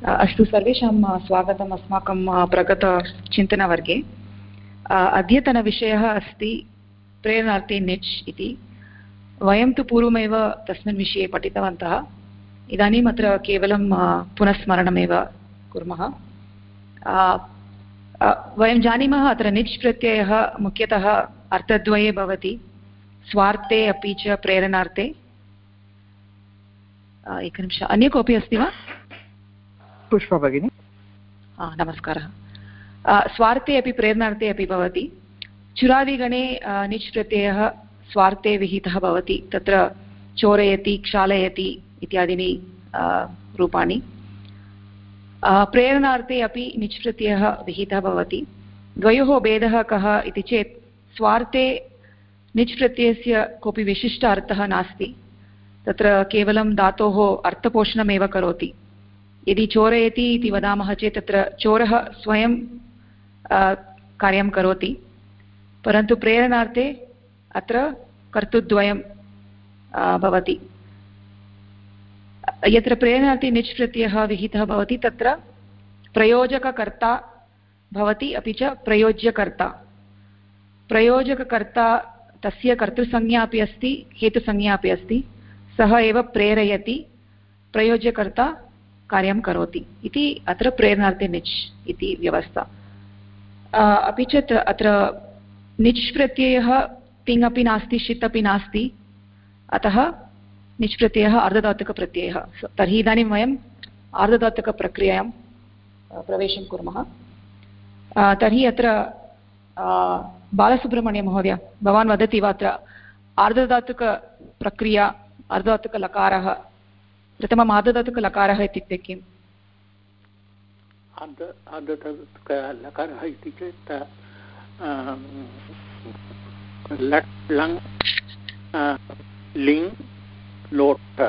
अस्तु सर्वेषां स्वागतम् अस्माकं प्रगतचिन्तनवर्गे अद्यतनविषयः अस्ति प्रेरणार्थे निच् इति वयं तु पूर्वमेव तस्मिन् विषये पठितवन्तः इदानीम् अत्र केवलं पुनस्मरणमेव कुर्मः वयं जानीमः अत्र निच् प्रत्ययः मुख्यतः अर्थद्वये भवति स्वार्थे अपि च प्रेरणार्थे एकनिमिष अन्य कोऽपि अस्ति वा पुष्पा भगिनि नमस्कारः। स्वार्थे अपि प्रेरणार्थे अपि भवति। चुरादिगणे निच् प्रत्ययः स्वार्थे विहितः भवति। तत्र चोरयति, क्षालयति इत्यादीनि रूपाणि। प्रेरणार्थे अपि निच् प्रत्ययः विहितः भवति। द्वयोः भेदः कः इति चेत्, स्वार्थे निच् प्रत्ययस्य कोऽपि विशिष्ट अर्थः नास्ति। तत्र केवलं धातोः अर्थपोषणमेव करोति। यदि चोरयति इति वदामः चेत् तत्र चोरः स्वयं कार्यं करोति। परन्तु प्रेरणार्थे अत्र कर्तृद्वयं भवति। यत्र प्रेरणार्थे निच् प्रत्ययः विहितः भवति, तत्र प्रयोजककर्ता भवति, अपि च प्रयोज्यकर्ता। प्रयोजककर्ता तस्य कर्तृसंज्ञा अपि अस्ति, हेतुसंज्ञा अपि अस्ति, सः एव प्रेरयति, प्रयोज्यकर्ता कार्यं करोति इति अत्र प्रेरणार्थे निच् इति व्यवस्था। अपि च अत्र निच् प्रत्ययः तिङ् अपि नास्ति, षित् अपि नास्ति। अतः निच् प्रत्ययः अर्धधातुकप्रत्ययः तर्हि इदानीं वयम् आर्धधातुकप्रक्रियायां प्रवेशं कुर्मः। तर्हि अत्र बालसुब्रह्मण्यमहोदय भवान् वदति वा अत्र आर्धधातुकप्रक्रिया अर्धधातुकलकारः प्रथमम् आर्धधातुकलकारः इत्युक्ते किम्? आर्धधातुकलकारः इति चेत् लट् लङ् लिङ् लोट्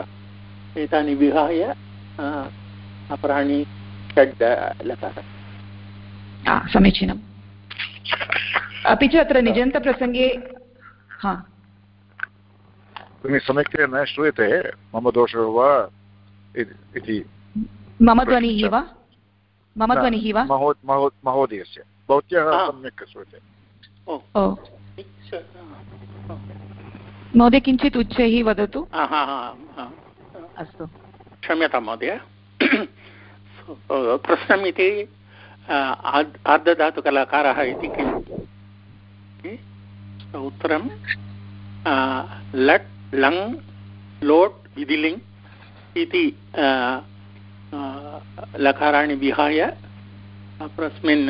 एतानि विहाय अपराणि षड् लकारः। समीचीनम्। अपि च अत्र निजन्तप्रसङ्गे हा। सम्यक्तया न श्रूयते मम दोषः वा इति मम ध्वनिः वा? मम ध्वनिः वा? महोदयस्य। भवत्याः सम्यक् श्रूयते। महोदय किञ्चित् उच्चैः वदतु। अस्तु। क्षम्यतां महोदय। प्रश्नम् इति आर्धधातुकलाकारः इति किम् उत्तरं लट् लङ् लोट् विधिलिङ् इति लकाराणि विहाय, अपरस्मिन्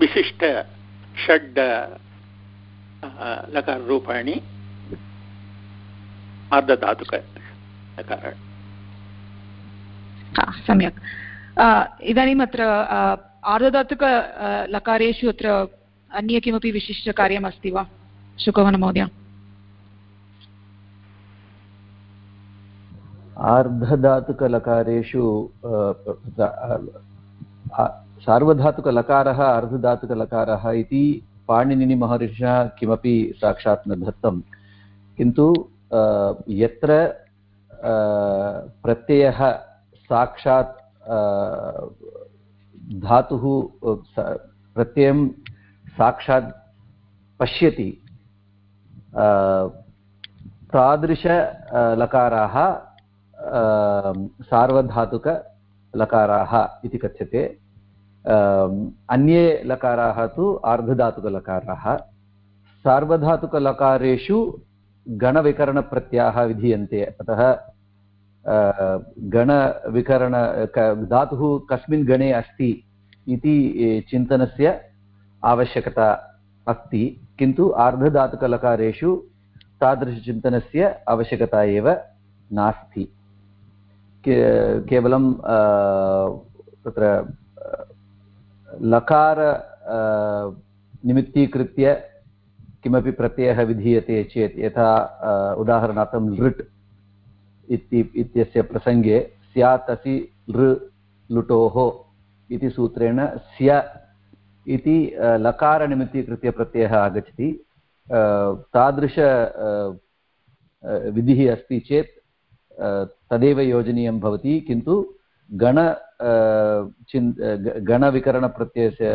विशिष्ट षड् लकाररूपाणि अर्धधातुकलकाराणि सम्यक्। इदानीम् अत्र आर्धधातुकलकारेषु अत्र अन्य किमपि विशिष्टकार्यमस्ति वा? शुकवनमहोदय। आर्धधातुकलकारेषु सार्वधातुकलकारः अर्धधातुकलकारः इति पाणिनिनिमहर्षिणा किमपि साक्षात् न दत्तं किन्तु यत्र प्रत्ययः साक्षात् धातुः प्रत्ययं साक्षात् पश्यति तादृशलकाराः सार्वधातुकलकाराः इति कथ्यते. अन्ये लकाराः तु आर्धधातुकलकाराः. सार्वधातुकलकारेषु गणविकरणप्रत्ययाः विधीयन्ते. अतः गणविकरण धातुः कस्मिन् गणे अस्ति इति चिन्तनस्य आवश्यकता अस्ति. किन्तु आर्धधातुकलकारेषु तादृशचिन्तनस्य आवश्यकता एव नास्ति. केवलं तत्र लकार निमित्तीकृत्य किमपि प्रत्ययः विधीयते चेत् यथा उदाहरणार्थं लृट् इति, इत्यस्य प्रसङ्गे स्यात् असि लृ लुटोः इति सूत्रेण स्य इति लकारनिमित्तीकृत्य प्रत्ययः आगच्छति। तादृश विधिः अस्ति चेत् तदेव योजनीयं भवति किन्तु गण चिन् गणविकरणप्रत्ययस्य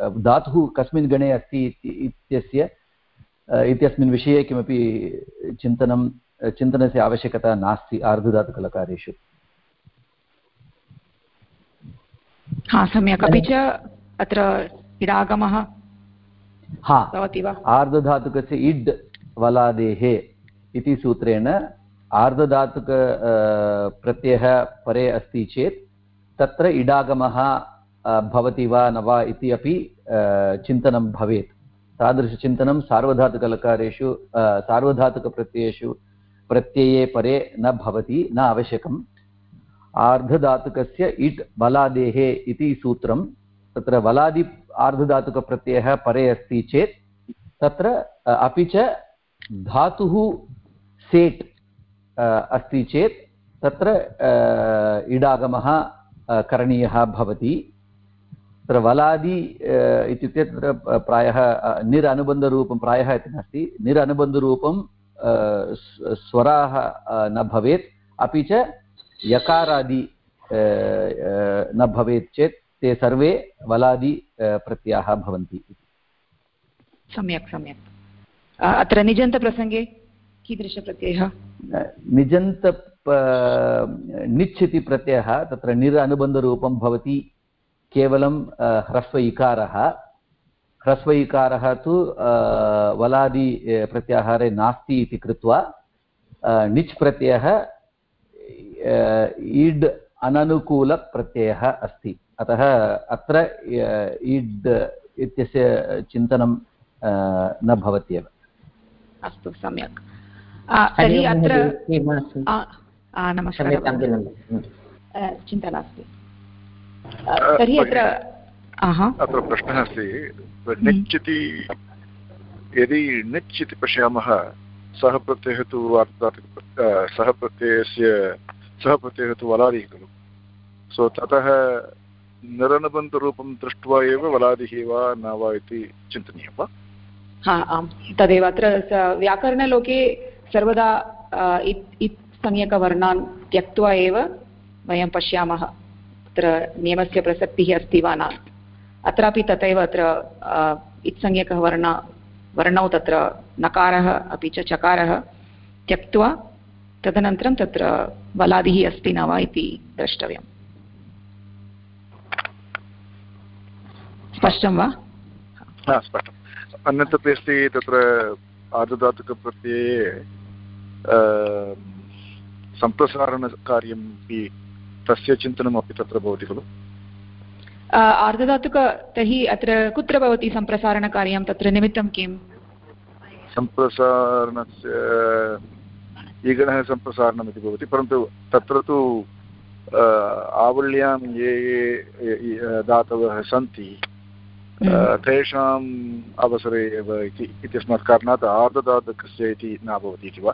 धातुः कस्मिन् गणे अस्ति इत्यस्य इत्यस्मिन् विषये किमपि चिन्तनं चिन्तनस्य आवश्यकता नास्ति आर्धधातुकलकारेषु। हा सम्यक्। अपि च अत्र इडागमः हा। भवति वा? आर्धधातुकस्य इड् वलादेः इति सूत्रेण आर्धधातुक प्रत्ययः परे अस्ति चेत् तत्र इडागमः भवति वा न वा इति अपि चिन्तनं भवेत्। तादृशचिन्तनं सार्वधातुकलकारेषु सार्वधातुकप्रत्ययेषु प्रत्यये परे न भवति, न आवश्यकम्। आर्धधातुकस्य इट् बलादेः इति सूत्रं, तत्र वलादि आर्धधातुकप्रत्ययः परे अस्ति चेत्, तत्र अपि च धातुः सेट् अस्ति चेत् तत्र इडागमः करणीयः भवति। तत्र वलादि इत्युक्ते तत्र प्रायः निरनुबन्धरूपं, प्रायः इति नास्ति, निरनुबन्धरूपं स्वराः न भवेत्। अपि च यकारादि न भवेत् चेत् ते सर्वे वलादि प्रत्ययाः भवन्ति सम्यक् सम्यक्। अत्र निजन्तप्रसङ्गे? कीदृशप्रत्ययः? निजन्त निच् इति प्रत्ययः तत्र निर अनुबन्धरूपं भवति केवलं ह्रस्व इकारः ह्रस्व इकारः तु वलादि प्रत्याहारे नास्ति इति कृत्वा निच् प्रत्ययः ईड् अननुकूलप्रत्ययः अस्ति। अतः अत्र ईड् इत्यस्य चिन्तनं न भवत्येव। अस्तु सम्यक्। तर्हि अत्र नमस्कारः चिन्ता नास्ति तर्हि अत्र अत्र प्रश्नः अस्ति निच् इति यदि निच् इति पश्यामः सः प्रत्ययः तु सः प्रत्ययस्य सः प्रत्ययः तु वलादिः खलु सो ततः निरनुबन्धरूपं दृष्ट्वा एव वलादिः वा न वा इति चिन्तनीयं वा हा आम् तदेव अत्र व्याकरणलोके सर्वदा इत् संज्ञकवर्णान् त्यक्त्वा एव वयं पश्यामः तत्र नियमस्य प्रसक्तिः अस्ति वा न। अत्रापि तथैव अत्र इत्संज्ञकः वर्ण, वर्णौ तत्र नकारः, अपि च चकारः त्यक्त्वा तदनन्तरं तत्र वलादिः अस्ति न वा इति द्रष्टव्यम्। स्पष्टं वा? स्पष्टम्। अन्यदपि अस्ति, तत्र आर्धधातुकप्रत्यये सम्प्रसारणकार्यम् अपि तस्य चिन्तनमपि तत्र भवति खलु आर्धधातुक तर्हि अत्र कुत्र भवति सम्प्रसारणकार्यं तत्र निमित्तं किम् सम्प्रसारणस्य ईगणः सम्प्रसारणम् इति भवति परन्तु तत्र तु आवल्यां ये ये दातवः सन्ति। तेषाम् अवसरे एव इति इत्यस्मात् कारणात् आर्धदातकस्य इति न भवति इति वा?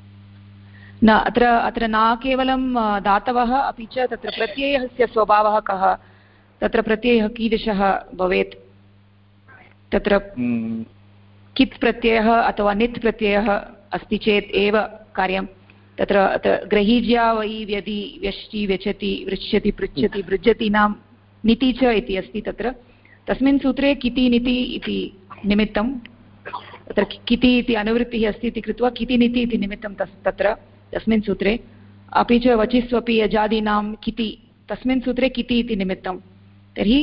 न अत्र अत्र न केवलं दातवः अपि च तत्र प्रत्ययस्य स्वभावः कः? तत्र प्रत्ययः कीदृशः भवेत्? तत्र हम्म। कित् प्रत्ययः अथवा नित् प्रत्ययः अस्ति चेत् एव कार्यं। तत्र ग्रहीज्या वै व्यदि व्यष्टि व्यचति वृच्छति पृच्छति भृजतीनां निति च इति अस्ति तत्र। तस्मिन् सूत्रे किति निति इति निमित्तं तत्र किति इति अनुवृत्तिः अस्ति इति कृत्वा किति निति इति निमित्तं तस् तत्र तस्मिन् सूत्रे। अपि च वचिस्वपि यजादीनां किति तस्मिन् सूत्रे किति इति निमित्तं। तर्हि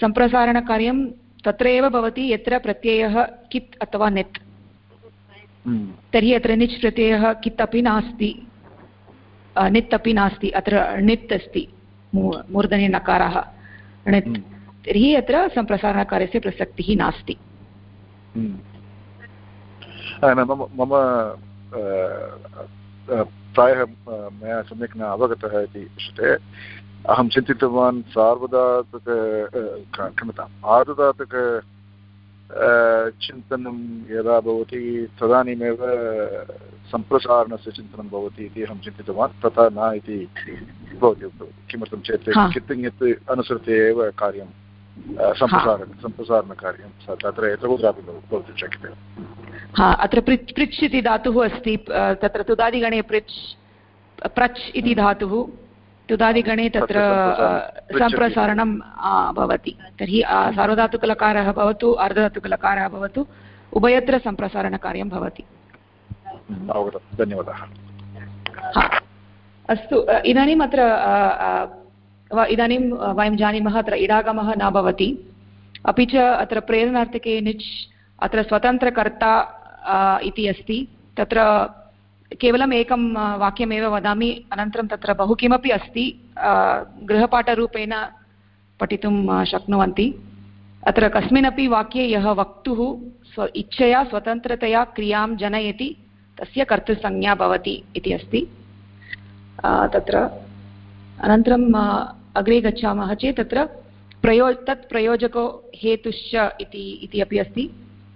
सम्प्रसारणकार्यं तत्र एव भवति यत्र प्रत्ययः कित् अथवा नेत्। हम्म। तर्हि अत्र निच् प्रत्ययः कित् अपि नास्ति। नित् अपि नास्ति अत्र णित् अस्ति मूर्धने नकारः णित्। हम्म। तर्हि अत्र सम्प्रसारणकार्यस्य प्रसक्तिः नास्ति। हम्म। मम प्रायः मया सम्यक् न अवगतः इति विषये अहं चिन्तितवान् सार्वधातुक क्षम्यताम् आर्धधातुक चिन्तनं यदा भवति तदानीमेव सम्प्रसारणस्य चिन्तनं भवति इति अहं चिन्तितवान् तथा न इति भवति किमर्थं चेत् कित्तिङ् अनुसृत्य एव कार्यं सम्प्रसारण सम्प्रसारणकार्यं तत्र यत्र कुत्रापि भवितुं शक्यते हा अत्र पृच् पृच् इति धातुः अस्ति तत्र तुदादिगणे पृच् प्रच् इति धातुः तुदादिगणे तत्र सम्प्रसारणं भवति तर्हि सार्वधातुकलकारः भवतु अर्धधातुकलकारः भवतु उभयत्र सम्प्रसारणकार्यं भवति धन्यवादः अस्तु इदानीम् अत्र इदानीं वयं जानीमः, अत्र इडागमः न भवति। अपि च अत्र प्रेरणार्थके निच्, अत्र स्वतन्त्रकर्ता इति अस्ति। तत्र केवलम् एकं वाक्यमेव वदामि। अनन्तरं तत्र बहु किमपि अस्ति। गृहपाठरूपेण पठितुं शक्नुवन्ति। अत्र कस्मिन्नपि वाक्ये यः वक्तुः स्व, इच्छया, स्वतन्त्रतया क्रियाँ जनयति, तस्य कर्तृसंज्ञा भवति इति अस्ति। तत्र अनन्तरम् अग्रे गच्छामः चेत् तत्र प्रयो, तत् प्रयोजको हेतुश्च इति इति अपि अस्ति।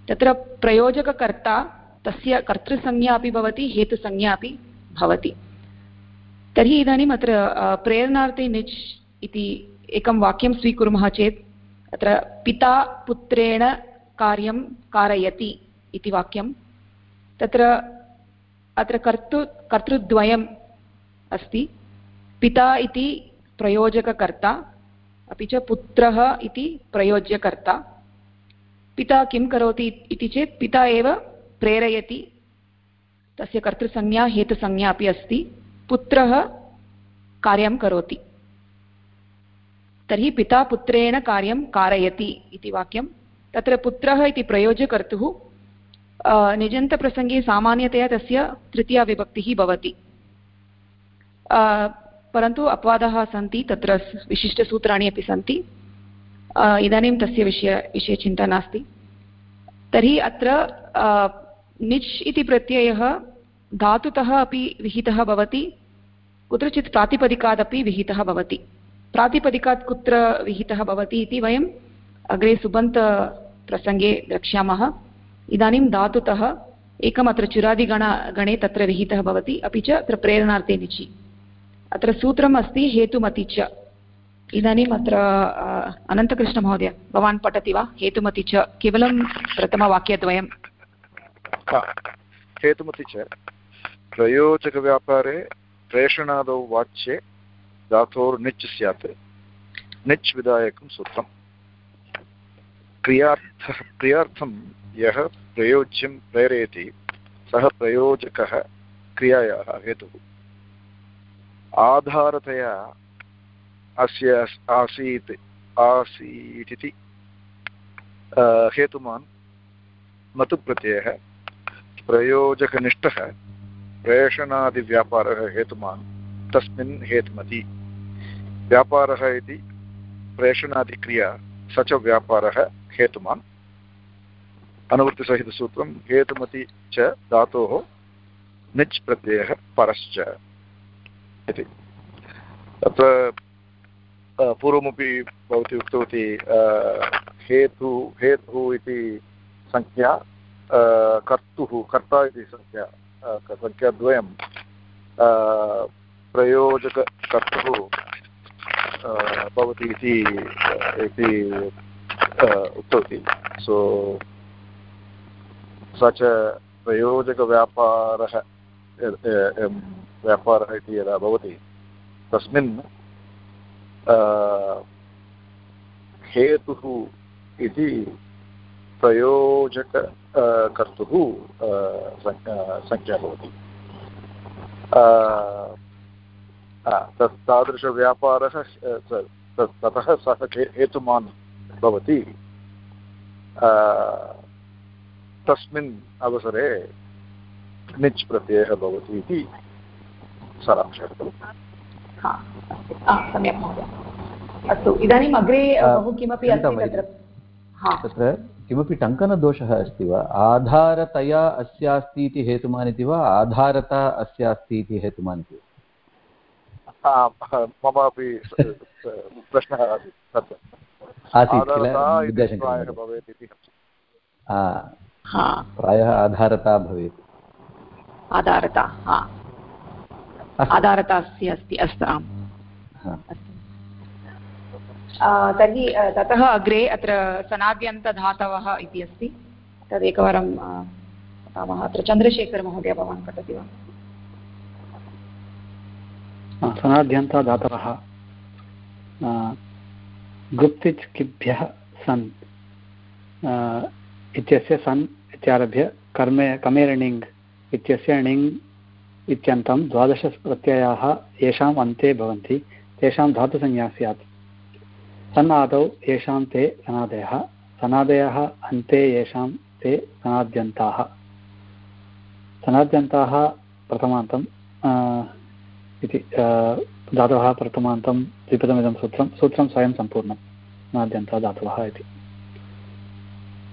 तत्र प्रयोजककर्ता, तस्य कर्तृसंज्ञा अपि भवति, हेतुसंज्ञा अपि भवति। तर्हि इदानीम् अत्र प्रेरणार्थे निच् इति एकं वाक्यं स्वीकुर्मः चेत्, अत्र पिता पुत्रेण कार्यं कारयति इति वाक्यं तत्र अत्र कर्तृ, कर्तृद्वयम् अस्ति। पिता इति प्रयोजककर्ता, अपि च पुत्रः इति प्रयोज्यकर्ता। पिता किं करोति इति चेत् पिता एव प्रेरयति। तस्य कर्तृसंज्ञा, हेतुसंज्ञा अपि अस्ति। पुत्रः कार्यं करोति। तर्हि पिता पुत्रेण कार्यं कारयति इति वाक्यं। तत्र पुत्रः इति प्रयोज्यकर्तुः निजन्तप्रसङ्गे सामान्यतया तस्य तृतीया विभक्तिः भवति। परन्तु अपवादाः सन्ति, तत्र विशिष्टसूत्राणि अपि सन्ति। इदानीं तस्य विषय विषये चिन्ता नास्ति। तर्हि अत्र निच् इति प्रत्ययः धातुतः अपि विहितः भवति, कुत्रचित् प्रातिपदिकादपि विहितः भवति। प्रातिपदिकात् कुत्र विहितः भवति इति वयम् अग्रे सुबन्तप्रसङ्गे द्रक्ष्यामः। इदानीं धातुतः एकम् अत्र चुरादिगण गणे तत्र विहितः भवति, अपि च अत्र प्रेरणार्थे निचि। अत्र सूत्रम् अस्ति हेतुमति च। इदानीम् अत्र अनन्तकृष्णमहोदय भवान् पठति वा? हेतुमति च। केवलं प्रथमवाक्यद्वयं हेतुमति च। प्रयोजकव्यापारे प्रेषणादौ वाच्ये धातोर्निच् स्यात्। निच् विधायकं सूत्रम्। क्रियार्थः, क्रियार्थं यः प्रयोज्यं प्रेरयति, सः प्रयोजकः क्रियायाः हेतुः। आधारतया अस्य आसीत् आसीत् इति हेतुमान् मतुप्रत्ययः, प्रयोजकनिष्ठः, प्रेषणादिव्यापारः हेतुमान्, तस्मिन् हेतुमति। व्यापारः इति प्रेषणादिक्रिया, स च व्यापारः हेतुमान्। अनुवृत्तिसहितसूत्रं, हेतुमति च धातोः निच् प्रत्ययः परश्च। इति। तत्र पूर्वमपि भवती उक्तवती हेतु, हेतुः इति संज्ञा कर्तुः, कर्ता इति संख्या संख्याद्वयं प्रयोजककर्तुः भवति इति इति उक्तवती। सो, स च प्रयोजकव्यापारः व्यापारः इति यदा भवति। तस्मिन् हेतुः इति प्रयोजक कर्तुः संख्या भवति। तत् तादृशव्यापारः ततः सः हेतुमान् भवति। तस्मिन् अवसरे निच् प्रत्ययः भवति इति। सारांशः सम्यक् महोदय। अस्तु इदानीम् अग्रे बहु किमपि अस्ति तत्र? तत्र किमपि टङ्कनदोषः अस्ति वा? आधारतया अस्यास्ति इति हेतुमान् इति वा? आधारता अस्यास्ति इति हेतुमान् इति मम अपि प्रश्नः आसीत् किल? प्रायः आधारता भवेत्। आधारता आधारता अस्ति अस्ति अस्तु। आम् तर्हि ततः अग्रे अत्र सनाद्यन्तधातवः इति अस्ति। तदेकवारं पठामः अत्र चन्द्रशेखरमहोदय भवान् पठति वा? सनाद्यन्ता धातवः गुप्तिच् किभ्यः सन् इत्यस्य सन् इत्यारभ्य कर्मे कमेरणिङ् इत्यस्य णिङ् इत्यन्तं द्वादशप्रत्ययाः येषाम् अन्ते भवन्ति, तेषां धातुसंज्ञा स्यात्। सन् आदौ येषां ते सनादयः सनादयः अन्ते येषां ते सनाद्यन्ताः सनाद्यन्ताः प्रथमान्तं इति धातवः प्रथमान्तं, द्विपदमिदं सूत्रं सूत्रं स्वयं सम्पूर्णं सनाद्यन्तः धातवः इति।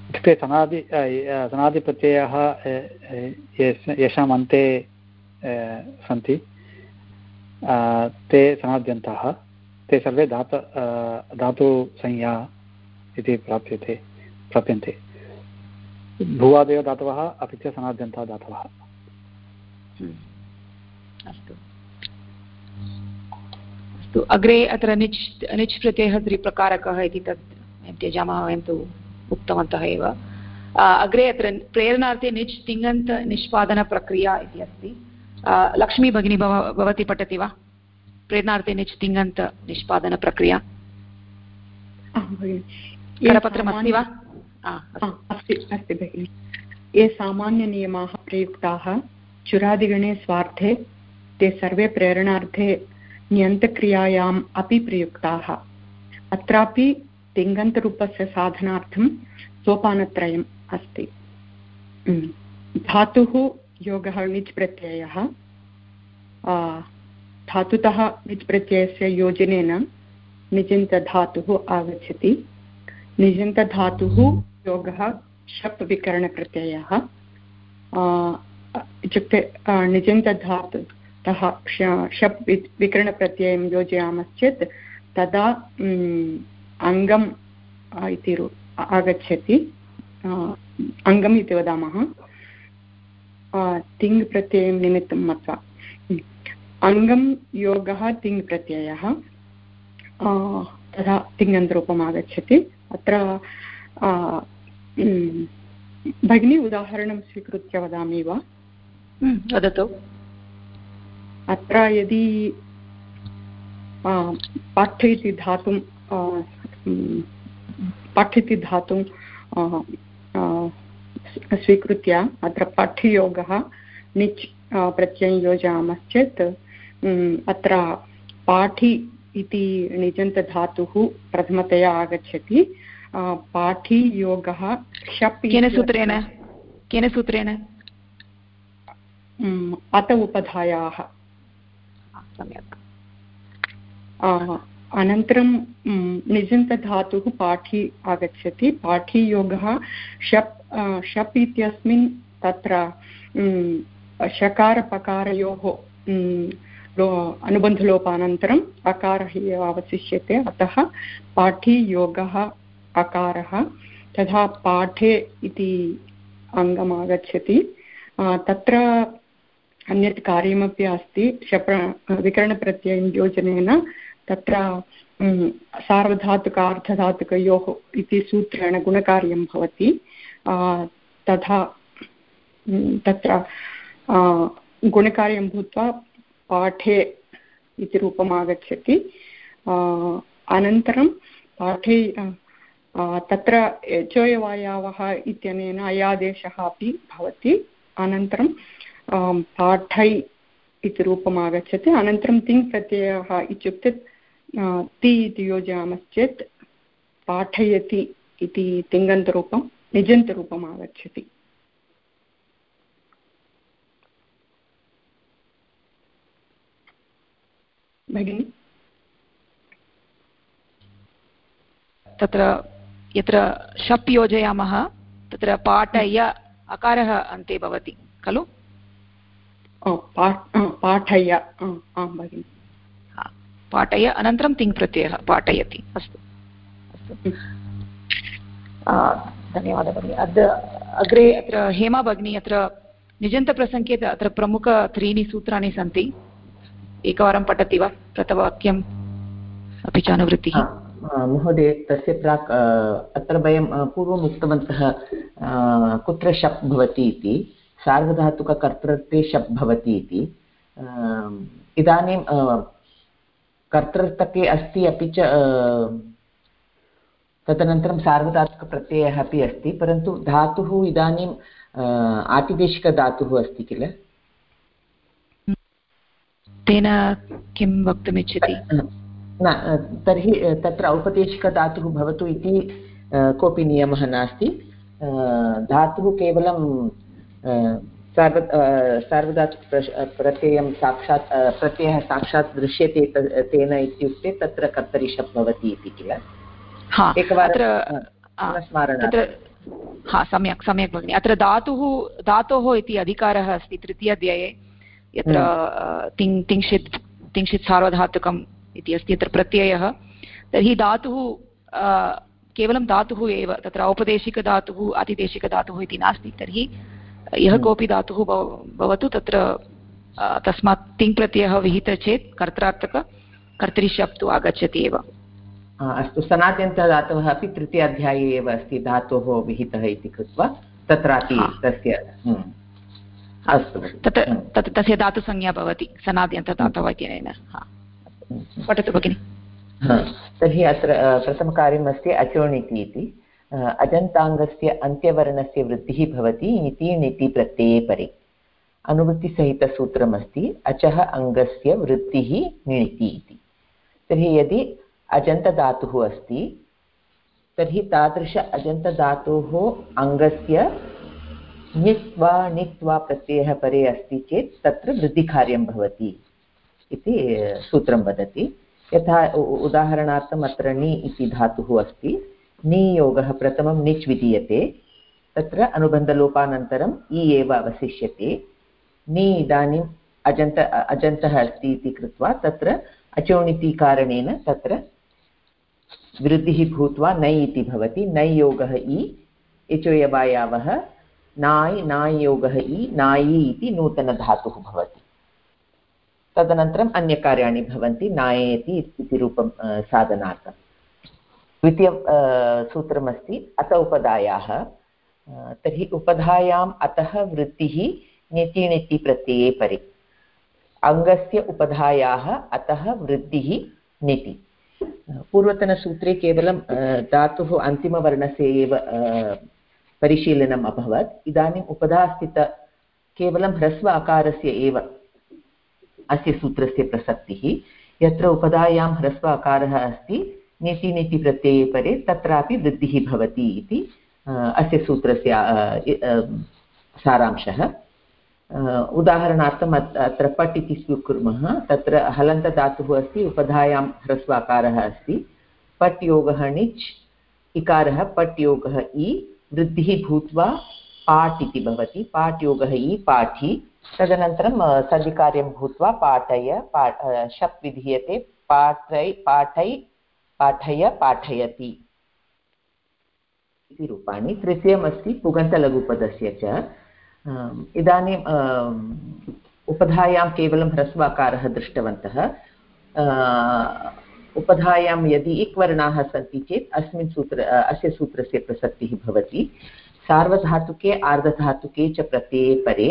इत्युक्ते सनादि सनादिप्रत्ययाः येषाम् अन्ते सन्ति। ते सनाद्यन्ताः ते सर्वे धात धातुसंज्ञा इति प्राप्यते, प्राप्यन्ते। भुवादयो धातवः, अपि च सनाद्यन्तः धातवः। अस्तु। अग्रे अत्र निच् निच् प्रत्ययः त्रिप्रकारकः इति तत् वयं त्यजामः, वयं तु उक्तवन्तः एव। अग्रे अत्र प्रेरणार्थे निच् तिङन्त निष्पादनप्रक्रिया इति अस्ति। लक्ष्मी भगिनी भव भवती पठति वा प्रेरणार्थे निच् निष्पादनप्रक्रिया करपत्रमस्ति वा अस्ति अस्ति भगिनि ये सामान्यनियमाः प्रयुक्ताः चुरादिगणे स्वार्थे ते सर्वे प्रेरणार्थे न्यन्तक्रियायाम् अपि प्रयुक्ताः अत्रापि तिङन्तरूपस्य साधनार्थं सोपानत्रयम् अस्ति धातुः योगः णिच् प्रत्ययः धातुतः णिच् प्रत्ययस्य योजनेन निजन्तधातुः आगच्छति। निजन्तधातुः योगः शप् विकरणप्रत्ययः इत्युक्ते निजन्तधातुतः शप् विकरणप्रत्ययं योजयामश्चेत् तदा अङ्गम् इति आगच्छति। अङ्गम् इति वदामः। तिङ् प्रत्ययं निमित्तं मत्वा अङ्गं योगः तिङ् प्रत्ययः तथा तिङन्तरूपम् आगच्छति अत्र भगिनी उदाहरणं स्वीकृत्य वदामि वा वदतु अत्र यदि पाठ्य इति धातुं पाठ्य इति धातुं स्वीकृत्य अत्र पाठ्ययोगः निच् प्रत्ययं योजयामश्चेत् अत्र पाठि इति निजन्तधातुः प्रथमतया आगच्छति। पाठी योगः शप् केन सूत्रेण? केन सूत्रेण? अत उपधायाः। सम्यक्। अनन्तरं निजन्तधातुः पाठी आगच्छति। पाठीयोगः शप् शप् इत्यस्मिन् तत्र शकारपकारयोः अनुबन्धलोपानन्तरम् अकारः एव अवशिष्यते, अतः पाठीयोगः अकारः, तथा पाठे इति अङ्गम् आगच्छति तत्र अन्यत् कार्यमपि अस्ति शप विकरणप्रत्ययं योजनेन, तत्र सार्वधातुक अर्धधातुकयोः इति सूत्रेण गुणकार्यं भवति। तथा तत्र गुणकार्यं भूत्वा पाठे इति रूपम् आगच्छति। अनन्तरं पाठे तत्र चोयवायावः इत्यनेन अयादेशः अपि भवति। अनन्तरं पाठै इति रूपम् आगच्छति। अनन्तरं तिङ् प्रत्ययः इत्युक्ते ति इति योजयामश्चेत् पाठयति इति तिङन्तरूपं निजन्तरूपम् आगच्छति भगिनि? तत्र यत्र शप् योजयामः तत्र पाठय अकारः अन्ते भवति खलु? पाठय आं भगिनि। पाठय अनन्तरं तिङ् प्रत्ययः पाठयति अस्तु। अस्तु। धन्यवादः भगिनि अद्य अग्रे अत्र हेमा भगिनी अत्र निजन्तप्रसङ्गे अत्र प्रमुख त्रीणि सूत्राणि सन्ति एकवारं पठति वा प्रथमवाक्यम् अपि च अनुवृत्तिः महोदय तस्य प्राक् अत्र वयं पूर्वम् उक्तवन्तः कुत्र शप् भवति इति सार्वधातुककर्तृत्वे शप् भवति इति इदानीं कर्तृतके अस्ति अपि च तदनन्तरं सार्वधातुकप्रत्ययः अपि अस्ति परन्तु धातुः इदानीम् आतिदेशिकधातुः अस्ति किल? तेन किं वक्तुमिच्छति? न तर्हि तत्र औपदेशिकधातुः भवतु इति कोऽपि नियमः नास्ति. धातुः केवलं सार्व सार्वधातुक प्रत्ययं साक्षात् प्रत्ययः साक्षात् दृश्यते तेन इत्युक्ते तत्र कर्तरिषप् भवति इति किल? एकवारं हा सम्यक् सम्यक् भगिनि। अत्र धातुः धातोः इति अधिकारः अस्ति तृतीयाध्याये। यत्र हम्म। तिङ् तिंशित् तिंशित् सार्वधातुकम् इति अस्ति यत्र प्रत्ययः। तर्हि धातुः केवलं धातुः एव तत्र औपदेशिकधातुः अतिदेशिकधातुः इति नास्ति। तर्हि यः हम्म। कोऽपि धातुः भवतु तत्र तस्मात् तिङ्प्रत्ययः विहितः चेत् कर्त्रार्थक कर्तरिशप् तु आगच्छति एव। अस्तु सनात्यन्तधातवः अपि तृतीय अध्याये एव अस्ति धातोः विहितः इति कृत्वा तत्रापि तस्य हम्म। अस्तु तत् तत् तस्य धातुसंज्ञा भवति सनाद्यन्तदातवः इत्यनेन पठतु भगिनि। तर्हि अत्र प्रथमकार्यम् अस्ति अचोणिति इति। अजन्ताङ्गस्य अन्त्यवर्णस्य वृद्धिः भवति इति णिति प्रत्यये परे। अनुवृत्तिसहितसूत्रमस्ति अचः अङ्गस्य वृद्धिः णिति इति। तर्हि यदि अजन्तधातुः अस्ति। तर्हि तादृश अजन्तधातोः अङ्गस्य ङित् वा णित् वा प्रत्ययः परे अस्ति चेत् तत्र वृद्धिकार्यं भवति इति सूत्रं वदति। यथा उदाहरणार्थम् अत्र णि इति धातुः अस्ति। नियोगः प्रथमं णिच् विधीयते। तत्र अनुबन्धलोपानन्तरम् इ एव अवशिष्यते। नि इदानीम् अजन्त अजन्तः अस्ति इति कृत्वा तत्र अचोणितिकारणेन तत्र वृद्धिः भूत्वा नै इति भवति नै योगः इ यचोयवायावः नाय् नायोगः इ, नायि इति नूतनधातुः भवति। तदनन्तरम् अन्यकार्याणि भवन्ति, नायेति इति रूपं साधनार्थं। द्वितीय सूत्रमस्ति, अत उपधायाः। तर्हि उपधायाम् अतः वृत्तिः णिति प्रत्यये परि। अङ्गस्य उपधायाः अतः वृद्धिः णिति पूर्वतनसूत्रे केवलं धातुः अन्तिमवर्णस्य एव परिशीलनम् अभवत्। इदानीम् उपधास्थित केवलं ह्रस्व अकारस्य एव अस्य सूत्रस्य प्रसक्तिः। यत्र उपधायां ह्रस्व अकारः अस्ति, नेति नेति प्रत्यये परे तत्रापि वृद्धिः भवति इति अस्य सूत्रस्य सारांशः। उदाहरणार्थम् अत्र पट् इति स्वीकुर्मः, तत्र हलन्तधातुः अस्ति, उपधायां ह्रस्व अकारः अस्ति। पट् योगः णिच्, इकारः पट् योगः इ, वृद्धिः भूत्वा पाट् इति भवति। पाट् योगः इ, पाठि। तदनन्तरं सन्धिकार्यं भूत्वा पाठय, पा शप् विधीयते, पाठै पाठै, पाठय, पाठयति इति रूपाणि। तृतीयमस्ति पुगन्तलघुपदस्य च। इदानीं उपधायां केवलं ह्रस्वाकारः दृष्टवन्तः। उपधायां यदि इक् वर्णाः सन्ति चेत् अस्मिन् सूत्र अस्य सूत्रस्य प्रसक्तिः भवति। सार्वधातुके, आर्धधातुके च प्रत्यये परे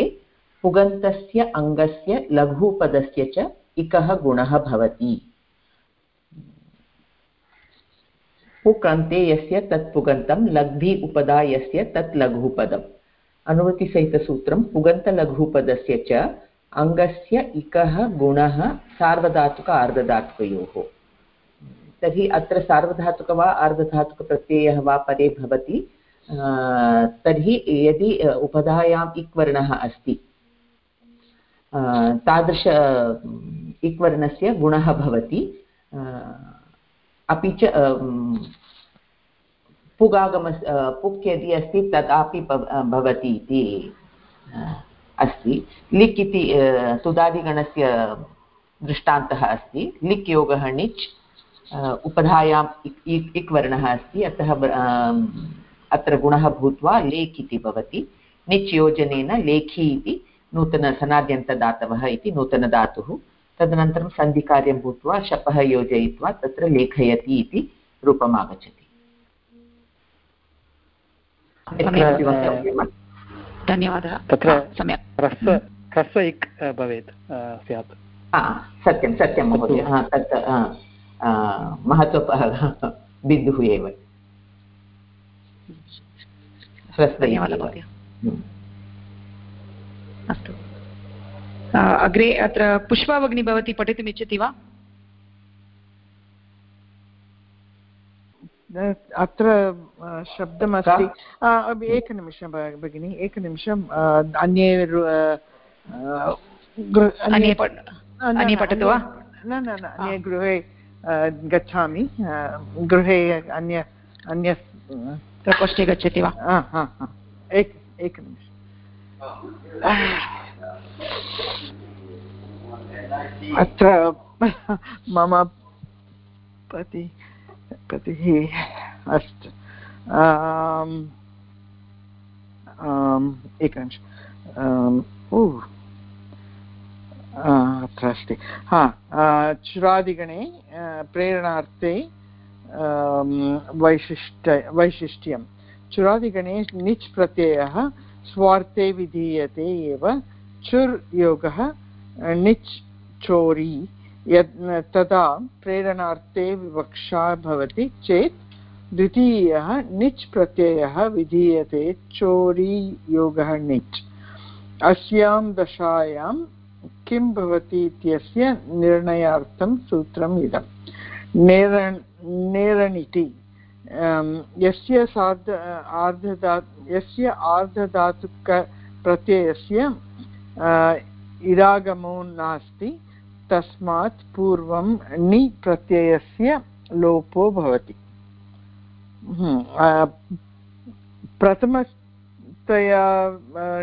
पुगन्तस्य अङ्गस्य लघुपदस्य च इकः गुणः भवति। पुक् अन्ते यस्य तत् पुगन्तं लग्धि उपदा यस्य तत् लघुपदम्। अनुमतिसहितसूत्रं पुगन्तलघुपदस्य च अङ्गस्य इकः गुणः सार्वधातुक आर्धधातुकयोः तर्हि अत्र सार्वधातुक वा आर्धधातुकप्रत्ययः वा परे भवति। तर्हि यदि उपधायाम् इक् वर्णः अस्ति तादृश इक् वर्णस्य गुणः भवति। अपि च पुगागम पुक् यदि अस्ति तदापि भवति इति अस्ति। लिक् इति तुदादिगणस्य दृष्टान्तः अस्ति। लिक् योगः णिच् उपधायाम् इक् वर्णः अस्ति। अतः अत्र गुणः भूत्वा लेख् इति भवति। निच् योजनेन लेखी इति नूतनसनाद्यन्तदातवः इति नूतनधातुः तदनन्तरं सन्धिकार्यं भूत्वा शपः योजयित्वा तत्र लेखयति इति रूपम् आगच्छति धन्यवादः। तत्र ह्रस्व ह्रस्व इक् भवेत् स्यात्। सत्यं सत्यं महोदय। तत् महत्त्व बिन्दुः एव। हम्म। अस्तु। अग्रे अत्र पुष्पा भगिनी भवती पठितुमिच्छति वा? अत्र शब्दमस्ति. एकनिमिषं भगिनि एकनिमिषम् अन्ये अन्ये पठतु वा? न न न अन्ये गृहे गच्छामि. गृहे अन्य अन्य प्रकोष्ठे गच्छति वा? एक एकनिमिषम् अत्र मम पति पतिः अस्तु एकनिमिषम् अत्र अस्ति। हा चुरादिगणे प्रेरणार्थे वैशिष्ट्य वैशिष्ट्यं। चुरादिगणे निच् प्रत्ययः स्वार्थे विधीयते एव। चुर् योगः, निच् चोरी। यत् तदा प्रेरणार्थे विवक्षा भवति चेत् द्वितीयः निच् प्रत्ययः विधीयते चोरी योगः निच्। अस्यां दशायां किं भवति इत्यस्य निर्णयार्थं सूत्रम् इदं नेरण नेरणिति यस्य सार्ध आर्धधा यस्य आर्धधातुकप्रत्ययस्य इरागमो नास्ति। तस्मात् पूर्वं णि प्रत्ययस्य लोपो भवति। हम्म, प्रथमतया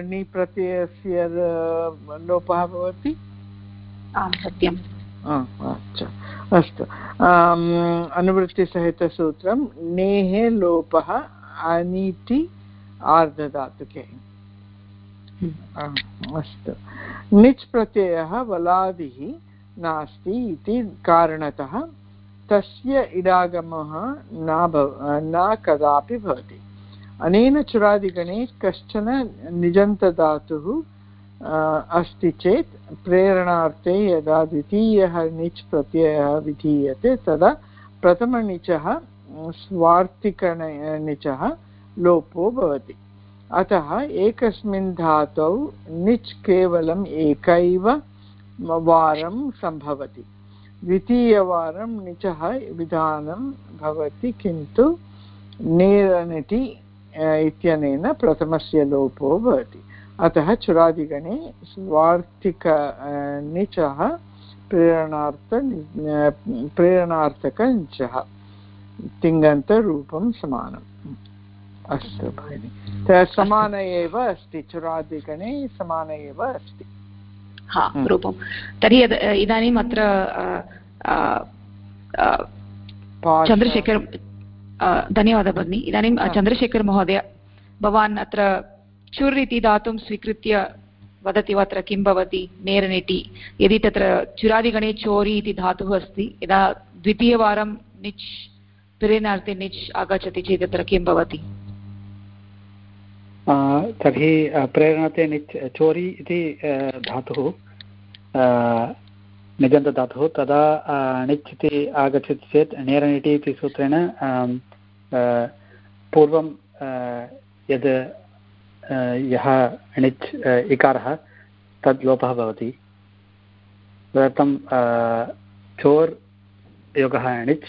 णि प्रत्ययस्य लोपः भवति? सत्यम्। अच्छा अस्तु। अनुवृत्तिसहितसूत्रं नेः लोपः अनीति आर्धधातुके। हम्म। अस्तु। निच् प्रत्ययः वलादिः नास्ति इति कारणतः तस्य इडागमः न भव न कदापि भवति। अनेन चुरादिगणे कश्चन निजन्तधातुः अस्ति चेत् प्रेरणार्थे यदा द्वितीयः निच् प्रत्ययः विधीयते, तदा प्रथमनिचः स्वार्थिकनिचः लोपो भवति। अतः एकस्मिन् धातौ निच् केवलम् एकैव वारं सम्भवति द्वितीयवारं निचः विधानं भवति, किन्तु नेरनिति इत्यनेन प्रथमस्य लोपो भवति। अतः चुरादिगणे स्वार्थिक निचः प्रेरणार्थ प्रेरणार्थकनिचः तिङन्तरूपं समानम्। अस्तु, भगिनि। समान एव अस्ति, चुरादिगणे समान एव अस्ति। हा। रूपं तर्हि इदानीम् अत्र चन्द्रशेखर धन्यवादः भगिनि इदानीं चन्द्रशेखरमहोदय भवान् अत्र चुर् इति धातुं स्वीकृत्य वदति वा अत्र किं भवति नेरनेटि यदि तत्र चुरादिगणे चोरि इति धातुः अस्ति यदा द्वितीयवारं निच् प्रेरणार्थे निच् आगच्छति चेत् तत्र किं भवति तर्हि प्रेरणार्थे निच्, चोरि इति धातुः निजन्तधातुः तदा णिच् इति आगच्छति चेत् नेरनिटि इति सूत्रेण पूर्वं यद् यः णिच् इकारः, तद् लोपः भवति। तदर्थं चोर् योगः णिच्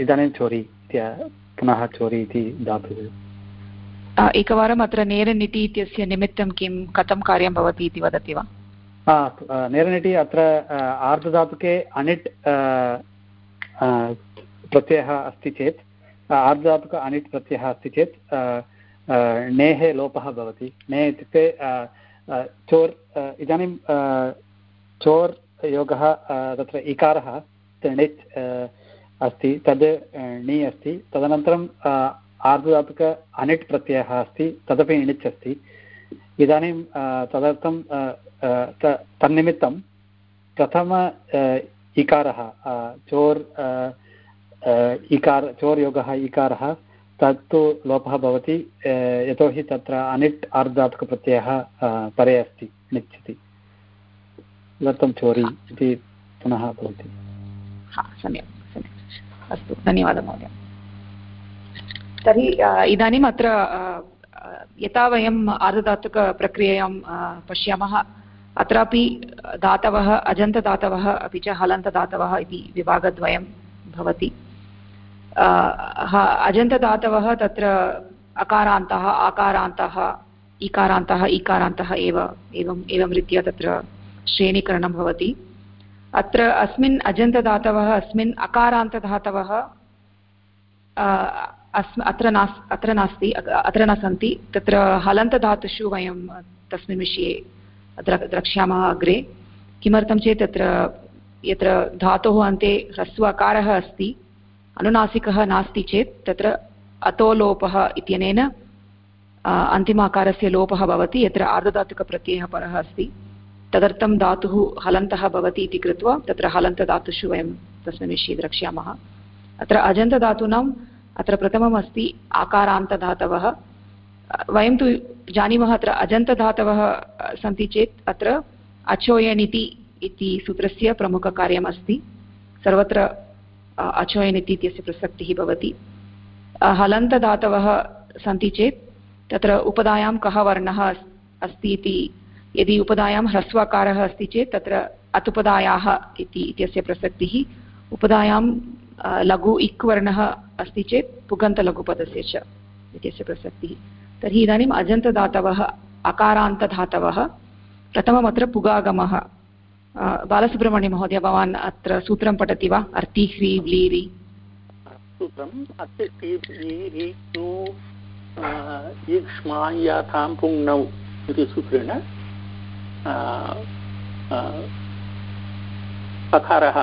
इदानीं चोरि पुनः चोरि इति धातुः। एकवारम् अत्र नेरनिटि इत्यस्य निमित्तं किं, कथं कार्यं भवति इति वदति वा? नेरनिटि अत्र आर्धधातुके अनिट् प्रत्ययः अस्ति चेत् आर्धधातुक अनिट् प्रत्ययः अस्ति चेत् णेः लोपः भवति। णे इत्युक्ते चोर् इदानीं चोर् योगः तत्र इकारः अस्ति, तद् णि अस्ति। तदनन्तरम् आर्धधातुक अनिट् प्रत्ययः अस्ति, तदपि णिच् अस्ति इदानीं तदर्थं तन्निमित्तं प्रथम इकारः चोर् इकार चोर्योगः इकारः, तत्तु लोपः भवति यतोहि तत्र अनिट् आर्धातुकप्रत्ययः परे अस्ति णिच् इति तदर्थं चोरि इति पुनः भवति। सम्यक्। अस्तु, धन्यवादः महोदय। तर्हि इदानीम् अत्र यथा वयम् आर्धधातुकप्रक्रियायां पश्यामः, अत्रापि धातवः अजन्तदातवः, अपि च हलन्तदातवः इति विभागद्वयं भवति। अजन्तदातवः तत्र अकारान्तः, आकारान्तः इकारान्तः इकारान्तः एव, एवम्, एवं रीत्या तत्र श्रेणीकरणं भवति। अत्र अस्मिन् अजन्तदातवः, अस्मिन् अकारान्तधातवः अस्म, अत्र नास्, अत्र नास्ति अत्र न सन्ति, तत्र हलन्तधातुषु वयं तस्मिन् विषये द्रक्ष्यामः अग्रे। किमर्थं चेत् तत्र, यत्र धातोः अन्ते ह्रस्व अकारः अस्ति, अनुनासिकः नास्ति चेत् तत्र अतोलोपः इत्यनेन अन्तिम अकारस्य लोपः भवति, यत्र आर्धधातुकप्रत्ययः परः अस्ति। तदर्थं धातुः हलन्तः भवति इति कृत्वा तत्र हलन्तधातुषु वयं तस्मिन् विषये द्रक्ष्यामः। अत्र अजन्तधातूनां अत्र प्रथमम् अस्ति आकारान्तधातवः। वयं तु जानीमः अत्र अजन्तधातवः सन्ति चेत् अत्र अचोयनिति इति सूत्रस्य प्रमुखकार्यम् अस्ति सर्वत्र अचोयनिति इत्यस्य प्रसक्तिः भवति। हलन्तधातवः सन्ति चेत् तत्र उपधायां कः वर्णः अस्ति इति, यदि उपधायां ह्रस्वकारः अस्ति चेत् तत्र अतुपदायाः इति इत्यस्य प्रसक्तिः। उपधायां लघु इक् वर्णः अस्ति चेत् पुगन्तलघुपदस्य च इत्यस्य प्रसक्तिः। तर्हि इदानीम् अजन्तदातवः, अकारान्तधातवः प्रथमम् अत्र पुगागमः बालसुब्रह्मण्यमहोदय भवान् अत्र सूत्रं पठति वा? अर्ति, ह्री व्लीरि सूत्रम् सूत्रेण अकारः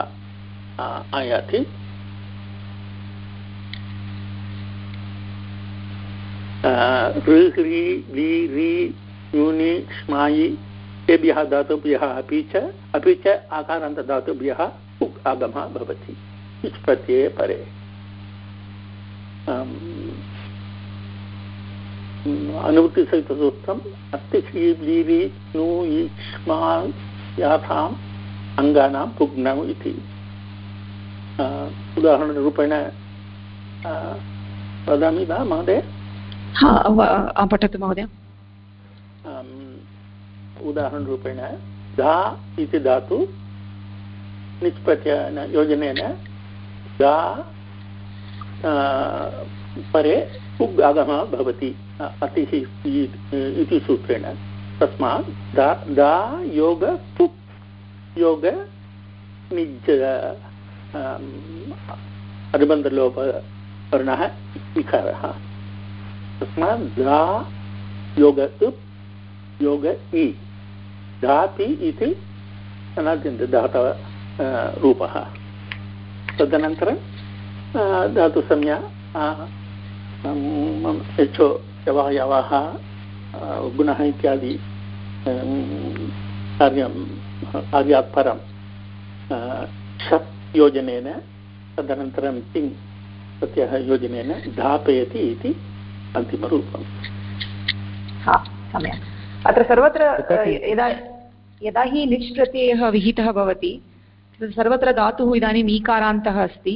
आयाति। ऋह्रि लि रि यूनि श्मायि तेभ्यः धातुभ्यः अपि च अपि च आकारान्तधातुभ्यः उक् आगमः भवति। परे। अनुवृत्तिसहितसूत्रम् अस्ति श्रीब्लीरि नु इक्ष्मा याथाम् अङ्गानां पुग्नौ इति। उदाहरणरूपेण वदामि वा महोदय? पठतु महोदय. उदाहरणरूपेण, धा इति धातु निष्प्रत्ययन, योजनेन धा परे उग् आगमः भवति अतिः इति सूत्रेण. तस्मात् दा दा योग पुक् योग निज अनुबन्धलोपवर्णः इकारः तस्मात् धा योग उप् योग इ धापि इति सनातनधातव रूपः। तदनन्तरं धातुसंज्ञा यच्छो, यवः यवः गुणः इत्यादि कार्यं, कार्यात् परं शप् योजनेन, तदनन्तरं तिङ् प्रत्ययः योजनेन धापयति इति अन्तिमरूपम् सम्यक्। अत्र सर्वत्र यदा यदा हि निच् प्रत्ययः विहितः भवति सर्वत्र धातुः इदानीम् ईकारान्तः अस्ति।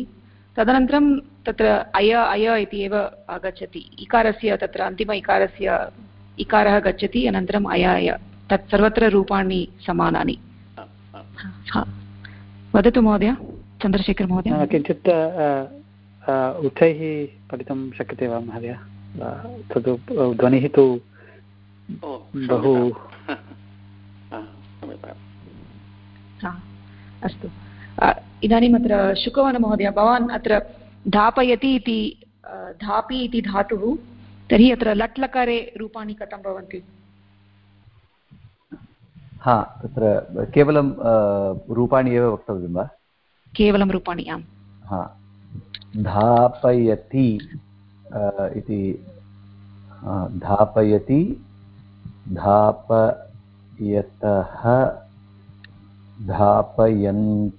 तदनन्तरं तत्र अय अय इति एव आगच्छति। इकारस्य तत्र अन्तिम इकारस्य इकारः गच्छति अनन्तरम् अय अय। तत् सर्वत्र रूपाणि समानानि। वदतु महोदय चन्द्रशेखरमहोदय। किञ्चित् उच्चैः पठितुं शक्यते वा महोदय? तद् ध्वनिः तु बहु अस्तु। इदानीम् अत्र शुकवनमहोदय भवान् अत्र धापयति इति धापि इति धातुः तर्हि अत्र लट् लकारे रूपाणि कथं भवन्ति? हा तत्र केवलं रूपाणि एव वक्तव्यं वा? केवलं रूपाणि आम्। हा। धापयति इति धापयति, धापयतः, धापयन्ति,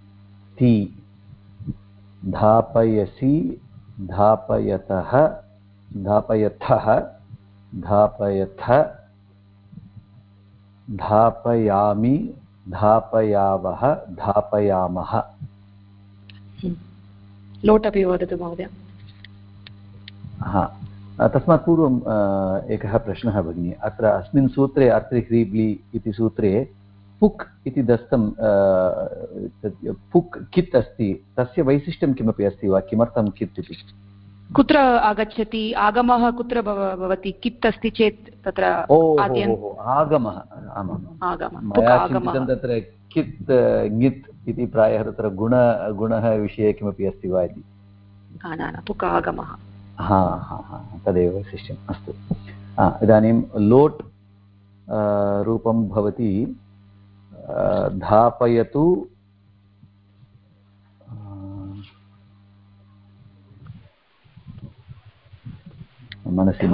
धापयसि, धापयतः, धापयथः, धापयथ, धापयामि, धापयावः, धापयामः। लोट् अपि वदतु महोदय। हा. तस्मात् पूर्वम् एकः प्रश्नः भगिनि. अत्र अस्मिन् सूत्रे अर्त्रिह्रीब्लि इति सूत्रे पुक् इति दत्तं पुक् कित् अस्ति? तस्य वैशिष्ट्यं किमपि अस्ति वा? किमर्थं कित् इति? कुत्र आगच्छति? आगमः कुत्र भवति? कित् अस्ति चेत् तत्र आगमः. चिन्तितं तत्र कित् ङित् इति प्रायः तत्र गुण गुणः विषये किमपि अस्ति वा इति? पुक आगमः. हा हा हा तदेव वैशिष्ट्यम् अस्तु। इदानीं लोट् रूपं भवति धापयतु मनसि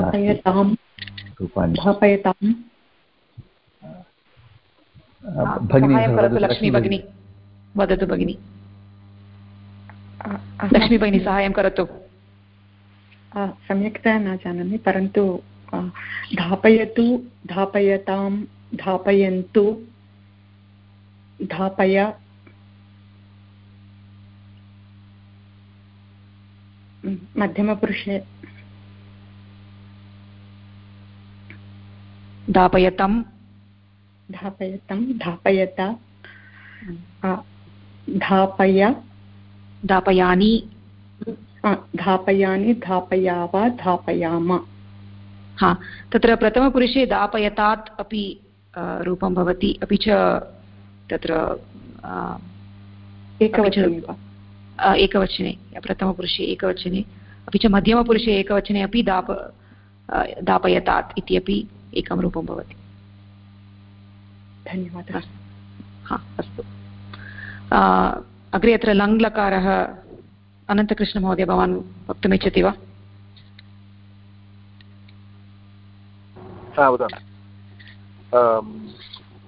लक्ष्मी भगिनी। वदतु भगिनि। लक्ष्मी भगिनी साहाय्यं करोतु। सम्यक्तया न जानामि परन्तु धापयतु धापयतां धापयन्तु धापय मध्यमपुरुषे। धापयतं धापयतं धापयता धापय धापयानि धापयानि धापयाव धापयाम। हा तत्र प्रथमपुरुषे दापयतात् अपि रूपं भवति अपि च तत्र एकवचने एकवचने प्रथमपुरुषे एकवचने अपि च मध्यमपुरुषे एकवचने अपि दाप दापयतात् इति अपि एकं रूपं भवति। धन्यवादः। हा अस्तु। अग्रे अत्र लङ्लकारः अनन्तकृष्णमहोदय भवान् वक्तुमिच्छति वा?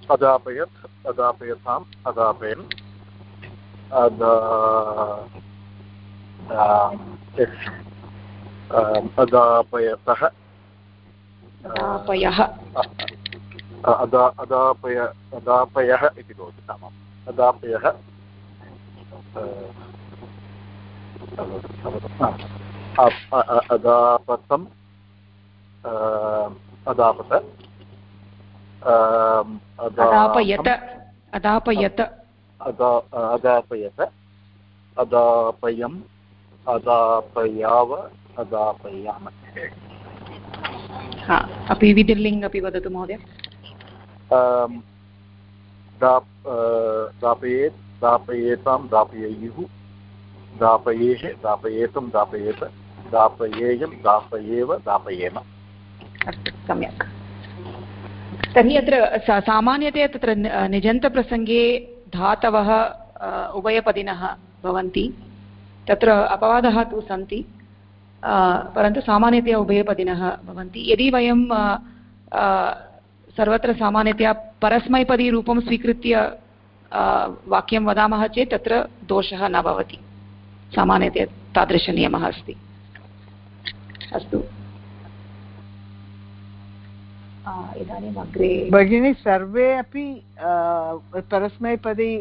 अदापयत् अदापयताम् अदापयन् अदापयतः अदापयः अदापय अदापयः इति भवति नाम। अदापयः अदापतम् अदापत अदापयत अदापयत। अदापयत अदापयम् अदापयाव अदापयाम। अपि विधिर्लिङ्ग् अपि वदतु महोदय। दापयेत् दापयेतां दापयेयुः। दापयेः, दापयेतं दापयेत, दापयेयं, दापयेव, दापयेम। अस्तु, सम्यक्। तर्हि अत्र सामान्यतया तत्र निजन्तप्रसङ्गे धातवः उभयपदिनः भवन्ति। तत्र अपवादः तु सन्ति। परन्तु सामान्यतया उभयपदिनः भवन्ति। यदि वयं सर्वत्र सामान्यतया परस्मैपदीरूपं स्वीकृत्य वाक्यं वदामः चेत् तत्र दोषः न भवति। सामान्यतया तादृशनियमः अस्ति। अस्तु। इदानीम् अग्रे भगिनी सर्वे अपि परस्मैपदी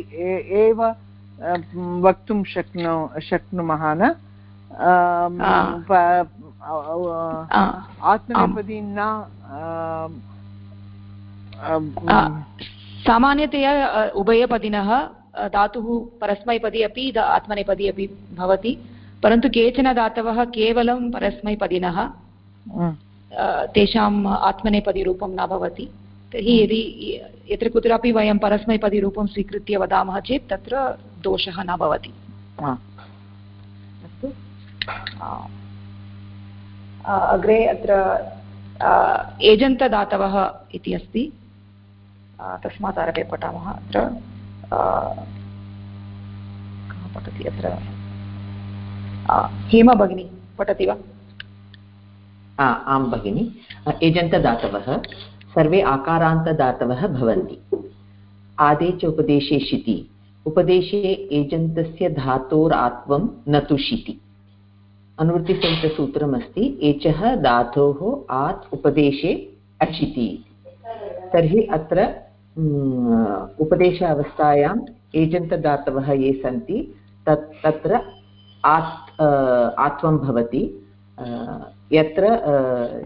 एव वक्तुं शक्नो शक्नुमः न? आत्मनेपदी न सामान्यतया उभयपदिनः धातुः परस्मैपदी अपि आत्मनेपदी अपि भवति। परन्तु केचन धातवः केवलं परस्मैपदिनः तेषाम् आत्मनेपदीरूपं न भवति। तर्हि यदि यत्र कुत्रापि वयं परस्मैपदीरूपं स्वीकृत्य वदामः चेत् तत्र दोषः न भवति। अस्तु। अग्रे अत्र एजन्तदातवः इति अस्ति। तस्मात् आरभ्य पठामः अत्र। पठति अत्र हेमा भगिनी, पठति वा? आं भगिनि, एजन्तदातवः, सर्वे आकारान्तदातवः भवन्ति। आदे च उपदेशे शिति, उपदेशे एजन्तस्य धातोरात्वं न तु शिति अनुवृत्तिसहितसूत्रमस्ति, एचः धातोः आत् उपदेशे अचिति तर्हि अत्र उपदेश अवस्थायाम् एजन्तदातवः ये सन्ति, तत्, तत्र आत् आत्वं भवति। यत्र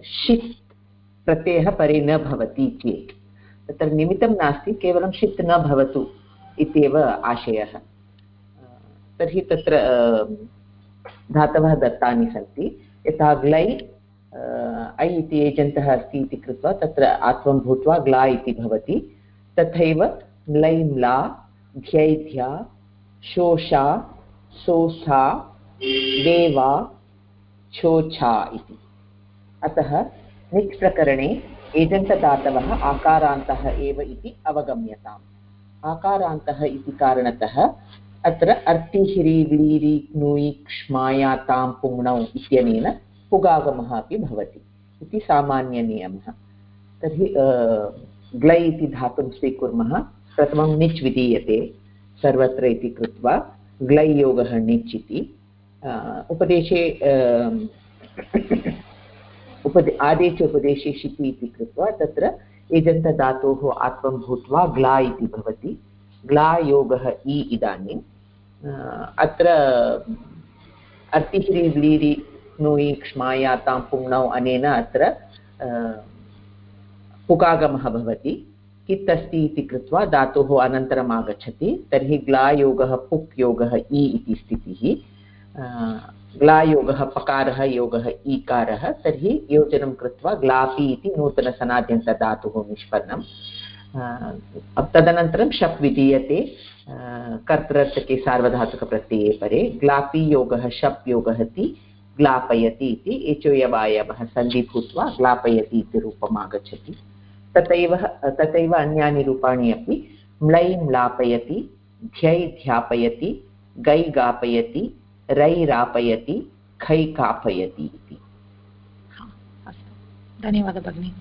षित् प्रत्ययः परे न भवति चेत्। तत्र निमित्तं नास्ति, केवलं षित् न भवतु इत्येव आशयः। तर्हि तत्र धातवः दत्तानि सन्ति। यथा ग्लै ऐ इति एजन्तः अस्ति इति कृत्वा तत्र आत्वं भूत्वा ग्ला इति भवति। तथैव म्लै म्ला ध्यैध्या शोषा सोषा देवा छोछा इति। अतः निक् प्रकरणे एजन्तदातवः आकारान्तः एव इति अवगम्यताम्। आकारान्तः इति कारणतः अत्र अर्तिह्री व्लीरि क्नुयि क्ष्माया तां पुङ्णौ इत्यनेन पुगागमः अपि भवति। इति सामान्यनियमः। तर्हि ग्लै इति धातुं स्वीकुर्मः। प्रथमं निच् विधीयते, सर्वत्र इति कृत्वा निच् इति। उपदेशे उपदे, आदेश उपदेशे शिति इति कृत्वा तत्र एजन्तधातोः आत्मं भूत्वा ग्ला इति भवति। ग्ला योगः इ इदानीम् अत्र अर्तिश्री व्लीरि नुयि क्ष्मायातां अनेन अत्र पुकागमः भवति कित् अस्ति इति कृत्वा धातुः अनन्तरम् आगच्छति। तर्हि ग्लायोगः पुक् योगः इ इति स्थितिः। ग्लायोगः, पकारः, योगः, ईकारः। तर्हि योजनं कृत्वा ग्लापि इति नूतनसनाद्यन्तधातुः निष्पन्नं। तदनन्तरं शप् विधीयते। कर्तृर्थके सार्वधातुकप्रत्यये परे ग्लापि शप् योगः ति ग्लापयति इति, एचोयवायवः सन्धि भूत्वा ग्लापयति इति रूपम् आगच्छति तथैव तथैव अन्यानि रूपाणि अपि। म्लै म्लापयति ध्यै ध्यापयति गै गापयति रै रापयति खै कापयति इति। धन्यवादः भगिनि।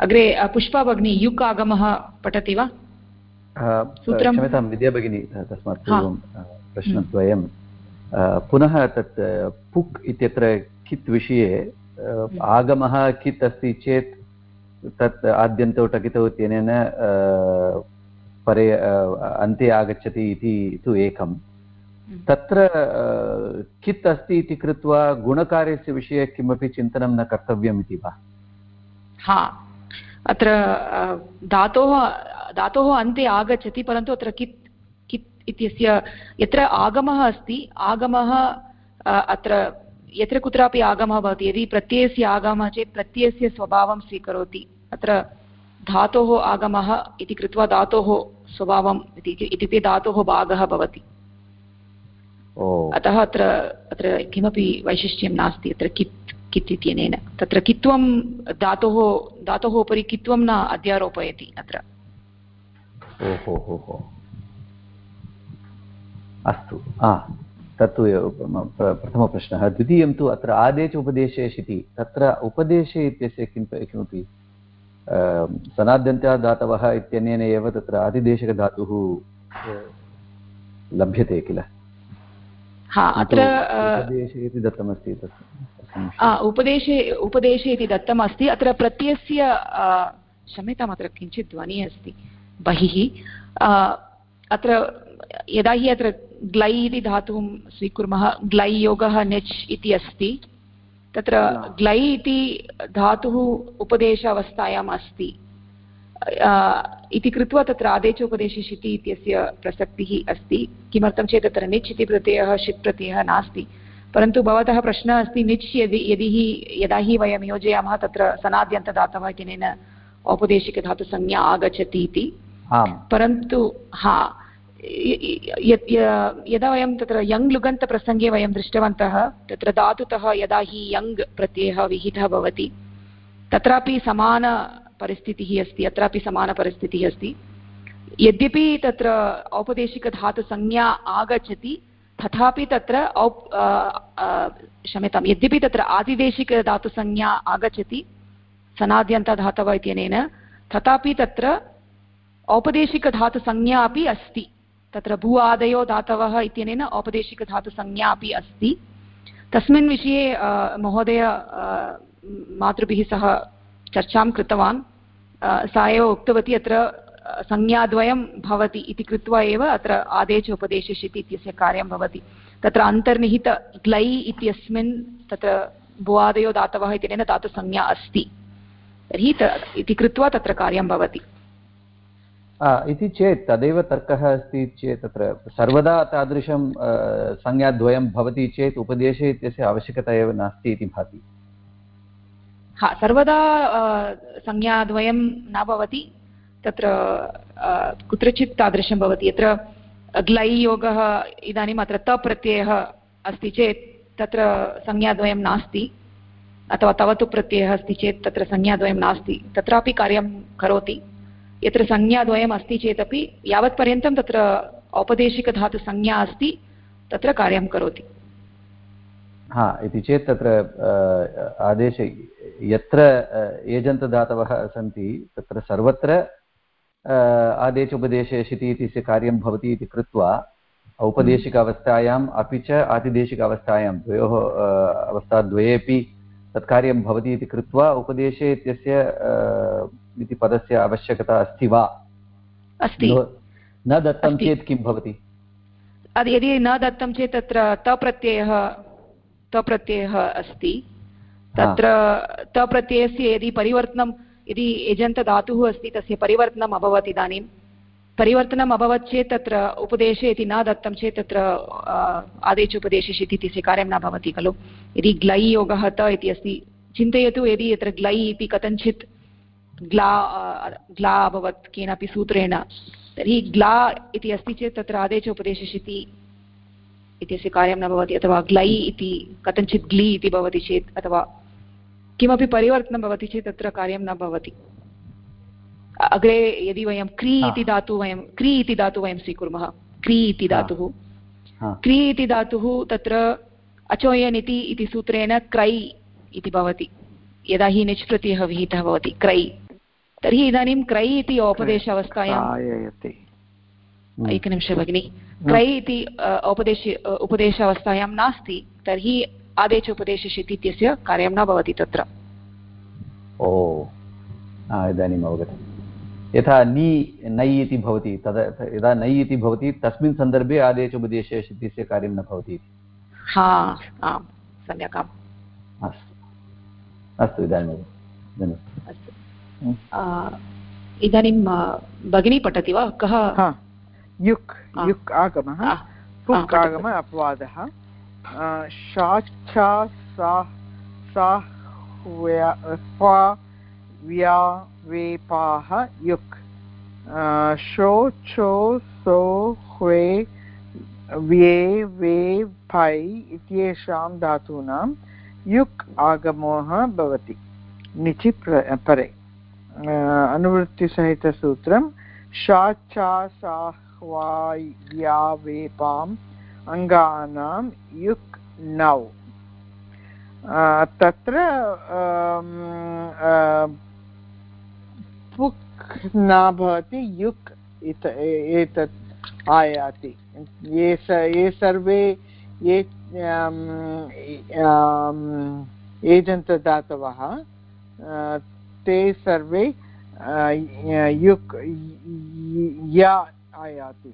अग्रे पुष्पा भगिनी युक् आगमः पठति वा? सूत्रं क्षम्यतां विद्या भगिनी तस्मात् पूर्वं प्रश्नद्वयं पुनः तत् पुक् इत्यत्र कित् विषये आगमः कित् अस्ति चेत् तत् आद्यन्तौ टकितौ इत्यनेन परे अन्ते आगच्छति इति तु एकं तत्र कित् अस्ति इति कृत्वा गुणकार्यस्य विषये किमपि चिन्तनं न कर्तव्यम् इति वा? हा। अत्र धातोः धातोः अन्ते आगच्छति परन्तु अत्र कित् कित् इत्यस्य यत्र आगमः अस्ति आगमः अत्र यत्र कुत्रापि आगमः भवति। यदि प्रत्ययस्य आगमः चेत् प्रत्ययस्य स्वभावं स्वीकरोति। अत्र धातोः आगमः इति कृत्वा धातोः स्वभावं इत्युक्ते धातोः भागः भवति। अतः अत्र अत्र किमपि वैशिष्ट्यं नास्ति। अत्र कित् कित् इत्यनेन। तत्र कित्वं धातोः धातोः उपरि कित्वं न अध्यारोपयति अत्र। अस्तु। तत्तु प्रथमप्रश्नः द्वितीयं तु अत्र आदेश उपदेशेष् इति तत्र उपदेशे इत्यस्य किं किमपि सनाद्यन्त्या धातवः इत्यनेन एव तत्र आदिदेशकधातुः लभ्यते किल? अत्र उपदेशे इति दत्तमस्ति तत् उपदेशे उपदेशे इति दत्तमस्ति। अत्र प्रत्ययस्य क्षम्यताम् अत्र किञ्चित् ध्वनिः अस्ति बहिः। अत्र यदा हि अत्र ग्लै इति धातुं स्वीकुर्मः ग्लै योगः नेच् इति अस्ति। तत्र ग्लै इति धातुः उपदेश अवस्थायाम् अस्ति इति कृत्वा तत्र आदेशोपदेशशिति इत्यस्य प्रसक्तिः अस्ति। किमर्थं चेत् तत्र निच् इति प्रत्ययः षित् प्रत्ययः नास्ति। परन्तु भवतः प्रश्नः अस्ति निच् यदि यदि हि यदा हि वयं योजयामः तत्र सनाद्यन्तदातवः इत्यनेन औपदेशिकधातुसंज्ञा आगच्छति इति। परन्तु हा यदा वयं तत्र यङ् लुगन्तप्रसङ्गे वयं दृष्टवन्तः, तत्र धातुतः यदा हि यङ् प्रत्ययः विहितः भवति, तत्रापि समानपरिस्थितिः अस्ति, अत्रापि समानपरिस्थितिः अस्ति। यद्यपि तत्र औपदेशिकधातुसंज्ञा आगच्छति, तथापि तत्र औप् क्षम्यतां यद्यपि तत्र आदिदेशिकधातुसंज्ञा आगच्छति, सनाद्यन्तधातव इत्यनेन, तथापि तत्र औपदेशिकधातुसंज्ञा अपि अस्ति। तत्र भू आदयो धातवः इत्यनेन औपदेशिकधातुसंज्ञा अपि अस्ति। तस्मिन् विषये महोदय मातृभिः सह चर्चां कृतवान्। सा एव उक्तवती अत्र संज्ञाद्वयं भवति इति कृत्वा एव अत्र आदेश उपदेशशिति इत्यस्य कार्यं भवति। तत्र अन्तर्निहित ग्लै इत्यस्मिन् तत्र भुवादयो दातवः इत्यनेन धातुसंज्ञा अस्ति। तर्हि इति कृत्वा तत्र कार्यं भवति। इति चेत् तदेव तर्कः अस्ति चेत् तत्र सर्वदा तादृशं संज्ञाद्वयं भवति चेत् उपदेशे इत्यस्य आवश्यकता एव नास्ति इति भाति। हा, सर्वदा संज्ञाद्वयं न भवति, तत्र कुत्रचित् तादृशं भवति। यत्र ग्लै इदानीम् अत्र तप्रत्ययः अस्ति चेत् तत्र संज्ञाद्वयं नास्ति, अथवा तव तु प्रत्ययः अस्ति चेत् तत्र संज्ञाद्वयं नास्ति। तत्रापि कार्यं करोति। यत्र संज्ञाद्वयम् अस्ति चेदपि यावत्पर्यन्तं तत्र औपदेशिकधातुसंज्ञा अस्ति, तत्र कार्यं करोति। हा, इति चेत् तत्र आदेशे, यत्र एजन्तदातवः सन्ति, तत्र सर्वत्र आदेश उपदेशयशिति इत्यस्य कार्यं भवति इति कृत्वा औपदेशिक अवस्थायाम् अपि च आतिदेशिक अवस्थायां द्वयोः अवस्थाद्वयेपि तत्कार्यं भवति इति कृत्वा उपदेशे इत्यस्य इति पदस्य आवश्यकता अस्ति वा? अस्ति। न दत्तं चेत् किं भवति? यदि न दत्तं चेत् तत्र तप्रत्ययः तप्रत्ययः अस्ति। तत्र तप्रत्ययस्य यदि परिवर्तनं यदि एजन्तधातुः अस्ति तस्य परिवर्तनम् अभवत् इदानीं। परिवर्तनम् अभवत् चेत् तत्र उपदेशे इति न दत्तं चेत् तत्र आदेश उपदेशेषु इति कार्यं न भवति, खलु? यदि ग्लै योगः त इति अस्ति, चिन्तयतु यदि यत्र ग्लै इति कथञ्चित् ग्ला ग्ला अभवत् केनापि सूत्रेण, तर्हि ग्ला इति अस्ति चेत् तत्र आदेश उपदेशशिति इत्यस्य कार्यं न भवति, अथवा ग्लै इति कथञ्चित् ग्ली इति भवति चेत्, अथवा किमपि परिवर्तनं भवति चेत् तत्र कार्यं न भवति। अग्रे यदि वयं क्री इति धातु वयं क्री इति धातु वयं स्वीकुर्मः। क्री इति धातुः। क्री इति धातुः तत्र अचोयन् इति इति सूत्रेण क्रै इति भवति। यदा हि निच् प्रत्ययः विहितः भवति क्रै तर्हि इदानीं क्रै इति औपदेश अवस्थायाम् एकनिमिष भगिनि। क्रೈ इति औपदेश उपदेश उपदेशावस्थायां नास्ति तर्हि आदेश उपदेशशित् इत्यस्य कार्यं न भवति तत्र। ओ इदानीम् अवगतं यथा नि नै इति भवति तदा यदा नै इति भवति तस्मिन् सन्दर्भे आदेश उपदेशे इत्यस्य कार्यं न भवति इति। सम्यक् आम्। अस्तु। अस्तु इदानीं अस्तु। इदानीं भगिनी पठति वा? कः? युक् युक् आगमः। पुक् आगम अपवादः। शाच्छा सा सा व्या वेपाः युक् शो छो सो, ह्वे, व्ये, वे पै इत्येषां धातूनां युक् आगमोः भवति। निचि परे अनुवृत्तिसहितसूत्रं शाच्छा सा ह्वायावेपाम् अङ्गानां युक्, नौ। तत्र पुक् न भवति युक् एतत् आयाति। ये स ये सर्वे ये एजन्तदातवः ते सर्वे युक् या आयाति।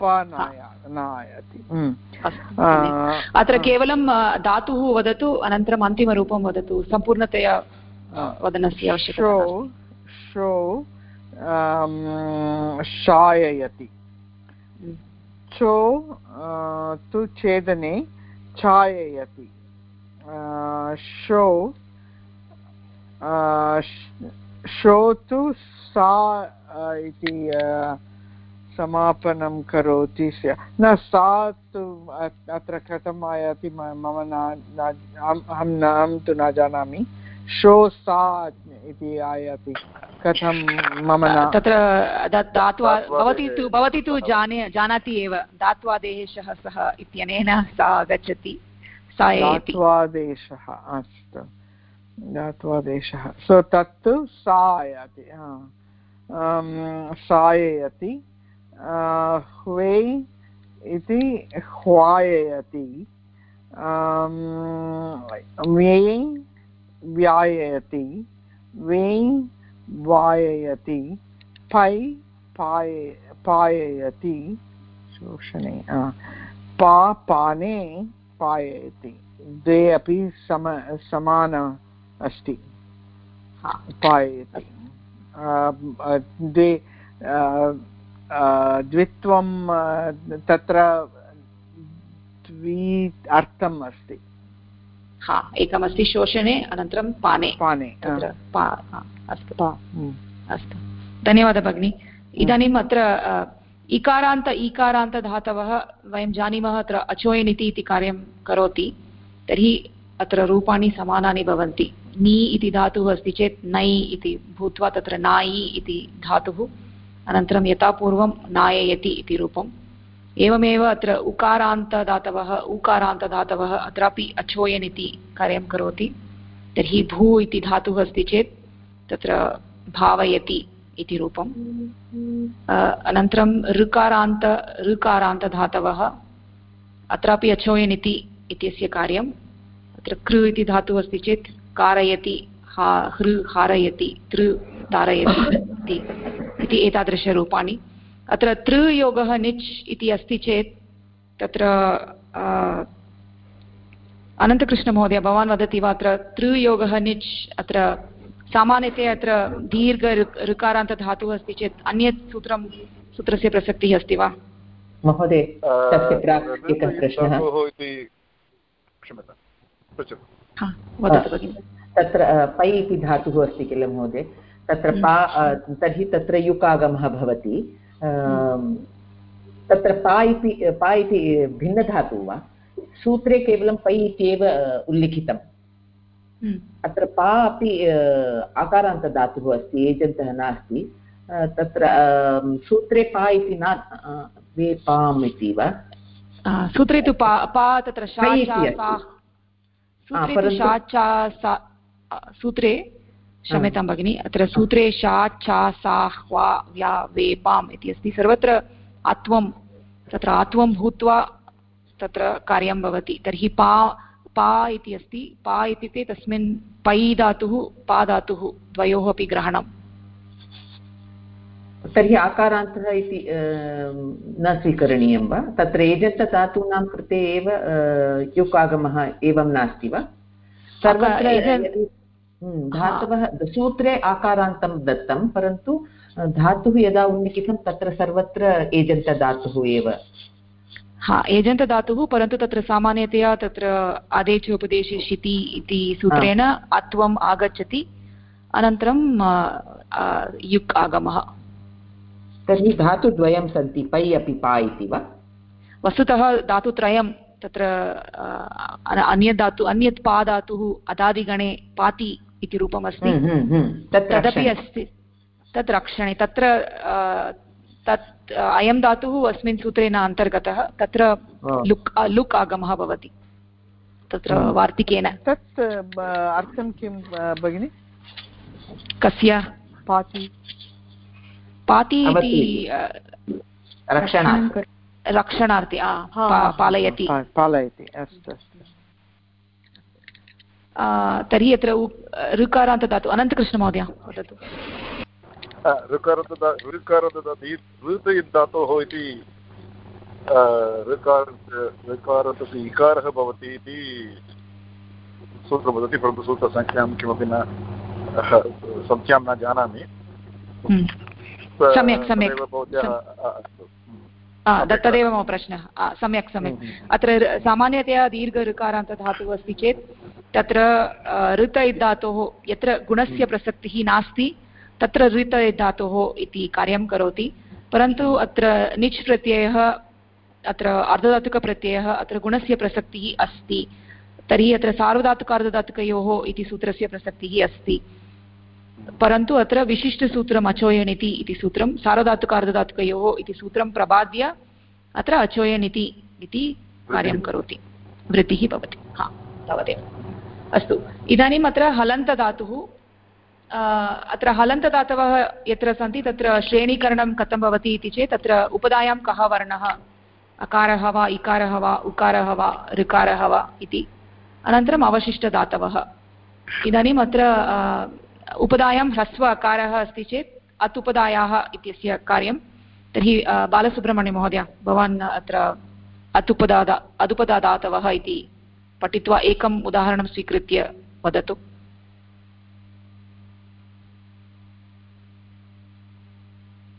न आयाति अत्र केवलं धातुः वदतु अनन्तरम् अन्तिमरूपं वदतु सम्पूर्णतया वदनस्य आवश्यकता शो शाययति। चो तु छेदने छाययति। शो शो तु सा इति समापनं करोति न, सा तु अत्र कथम् आयाति मम न अहं न, अहं तु न जानामि। शो सा इति आयाति। कथं मम न? तत्र धात्वा भवती तु भवती तु जाने जानाति एव। धात्वादेशः सः इत्यनेन सा आगच्छति। सा धात्वादेशः अस्तु। धात्वादेशः सो तत्तु सा आयाति साययति। ह्वे इति ह्वाययति। व्ययि व्याययति। वेयि वाययति पै पाय पाययति शोषणे पा पाने पाययति। द्वे अपि सम समान अस्ति। पाययति। द्वे द्वित्वं तत्र द्वि अर्थम् अस्ति। हा एकमस्ति शोषणे अनन्तरं पाने। पाने अस्तु। हम्म। अस्तु। धन्यवादः भगिनि। इदानीम् अत्र इकारान्त ईकारान्तधातवः वयं जानीमः अत्र अचोयन् इति कार्यं करोति। तर्हि अत्र रूपाणि समानानि भवन्ति। नी इति धातुः अस्ति चेत् नै इति भूत्वा तत्र नायि इति धातुः। अनन्तरं यथा पूर्वं नाययति इति रूपम्। एवमेव अत्र उकारान्तदातवः उकारान्तदातवः अत्रापि अचोयन् इति कार्यं करोति। तर्हि भू इति धातुः अस्ति चेत् तत्र भावयति इति रूपम्। अनन्तरं ऋकारान्त, ऋकारान्तधातवः। अत्रापि अचोयन् इति इत्यस्य कार्यम्। अत्र कृ इति धातुः अस्ति चेत् कारयति, हा, हृ, हारयति, तृ, तारयति इति एतादृशरूपाणि। अत्र तृयोगः निच् इति अस्ति चेत् तत्र अनन्तकृष्णमहोदय, भवान् वदति वा अत्र तृयोगः निच् अत्र सामान्यतया अत्र दीर्घ ऋकारान्तधातुः अस्ति चेत् अन्यत् सूत्रं सूत्रस्य प्रसक्तिः अस्ति वा? महोदय तस्य प्राक् एकः प्रश्नः। तत्र पै इति धातुः अस्ति किल महोदय? तत्र पा तर्हि तत्र युकागमः भवति। तत्र पा इति पा इति भिन्नधातुः वा? सूत्रे केवलं पै इत्येव उल्लिखितम्। हम्म। अत्र पा अपि आकारान्तधातुः अस्ति एजन्तः नास्ति। तत्र सूत्रे पा इति न वे पाम् इति वा? सूत्रे तु पा पा तत्र सूत्रे क्षम्यतां भगिनि अत्र सूत्रे शा चा सा ह्वा व्या वे पाम् इति अस्ति। सर्वत्र आत्वं तत्र आत्वं भूत्वा तत्र कार्यं भवति। तर्हि पा पा इति अस्ति। पा इत्युक्ते तस्मिन् पै धातुः पा धातुः द्वयोः अपि ग्रहणम्। तर्हि आकारान्तः इति न स्वीकरणीयं वा? तत्र एजन्तधातूनां कृते एव युक् एवं नास्ति वा? सर्वत्र हम्म, धातवः सूत्रे आकारान्तं दत्तं परन्तु धातुः यदा उल्लिखितं तत्र सर्वत्र एजन्तधातुः एव हा एजन्तधातुः परन्तु तत्र सामान्यतया तत्र आदेश उपदेशे शिति इति सूत्रेण अत्वम् आगच्छति अनन्तरं युक् आगमः। तर्हि धातुद्वयं सन्ति पै अपि पा इति वा? वस्तुतः धातुत्रयं तत्र अन्यत् धातु अन्यत् पा धातुः अदादिगणे पाति इति रूपम् अस्ति हम्म, हम्म, हम्म। तदपि अस्ति। तत् रक्षणे तत्र तत् अयं धातुः अस्मिन् सूत्रे न अन्तर्गतः तत्र लुक् लुक् आगमः भवति। तत्र वार्तिकेन। तत् अर्थं किं भगिनि? कस्य? पाति। पाति इति रक्षणार्थी। पालयति। पालयति अस्तु अस्तु। तर्हि अत्र ऋकारान्तदातु अनन्तकृष्णमहोदय वदतु। ऋकारन्तदातोः इति ऋकारन्तस्य इकारः भवति इति सूत्रं वदति परन्तु सूत्रसङ्ख्यां किमपि न संख्यां न जानामि हम्म। सम्यक् सम्यक् तदेव मम प्रश्नः सम्यक् सम्यक् हम्म, हम्म। अत्र सामान्यतया दीर्घ ऋकारान्तधातुः अस्ति चेत् तत्र ऋत धातोः यत्र गुणस्य हम्म। प्रसक्तिः नास्ति तत्र ऋत धातोः इति कार्यं करोति, परन्तु अत्र निच् प्रत्ययः, अत्र अर्धधातुकप्रत्ययः, अत्र गुणस्य प्रसक्तिः अस्ति, तर्हि अत्र सार्वधातुकार्धधातुकयोः इति सूत्रस्य प्रसक्तिः अस्ति। परन्तु अत्र विशिष्टसूत्रम् अचोयन् इति सूत्रं सार्वधातुकार्धधातुकयोः इति सूत्रं प्रबाद्य अत्र अचोयन् इति कार्यं करोति। वृत्तिः भवति। हा, तावदेव। अस्तु। इदानीम् अत्र हलन्तधातुः अत्र हलन्तधातवः यत्र सन्ति तत्र श्रेणीकरणं कथं भवति इति चेत् तत्र उपधायां कः वर्णः? अकारः वा, इकारः वा, उकारः वा, ऋकारः वा इति। अनन्तरम् अवशिष्टधातवः इदानीम् अत्र उपधायां ह्रस्व अकारः अस्ति चेत् अत् उपधायाः इत्यस्य कार्यं। तर्हि बालसुब्रह्मण्यमहोदय भवान् अत्र अतुपदादा, अदुपदादातवः इति पठित्वा एकम् उदाहरणं स्वीकृत्य वदतु।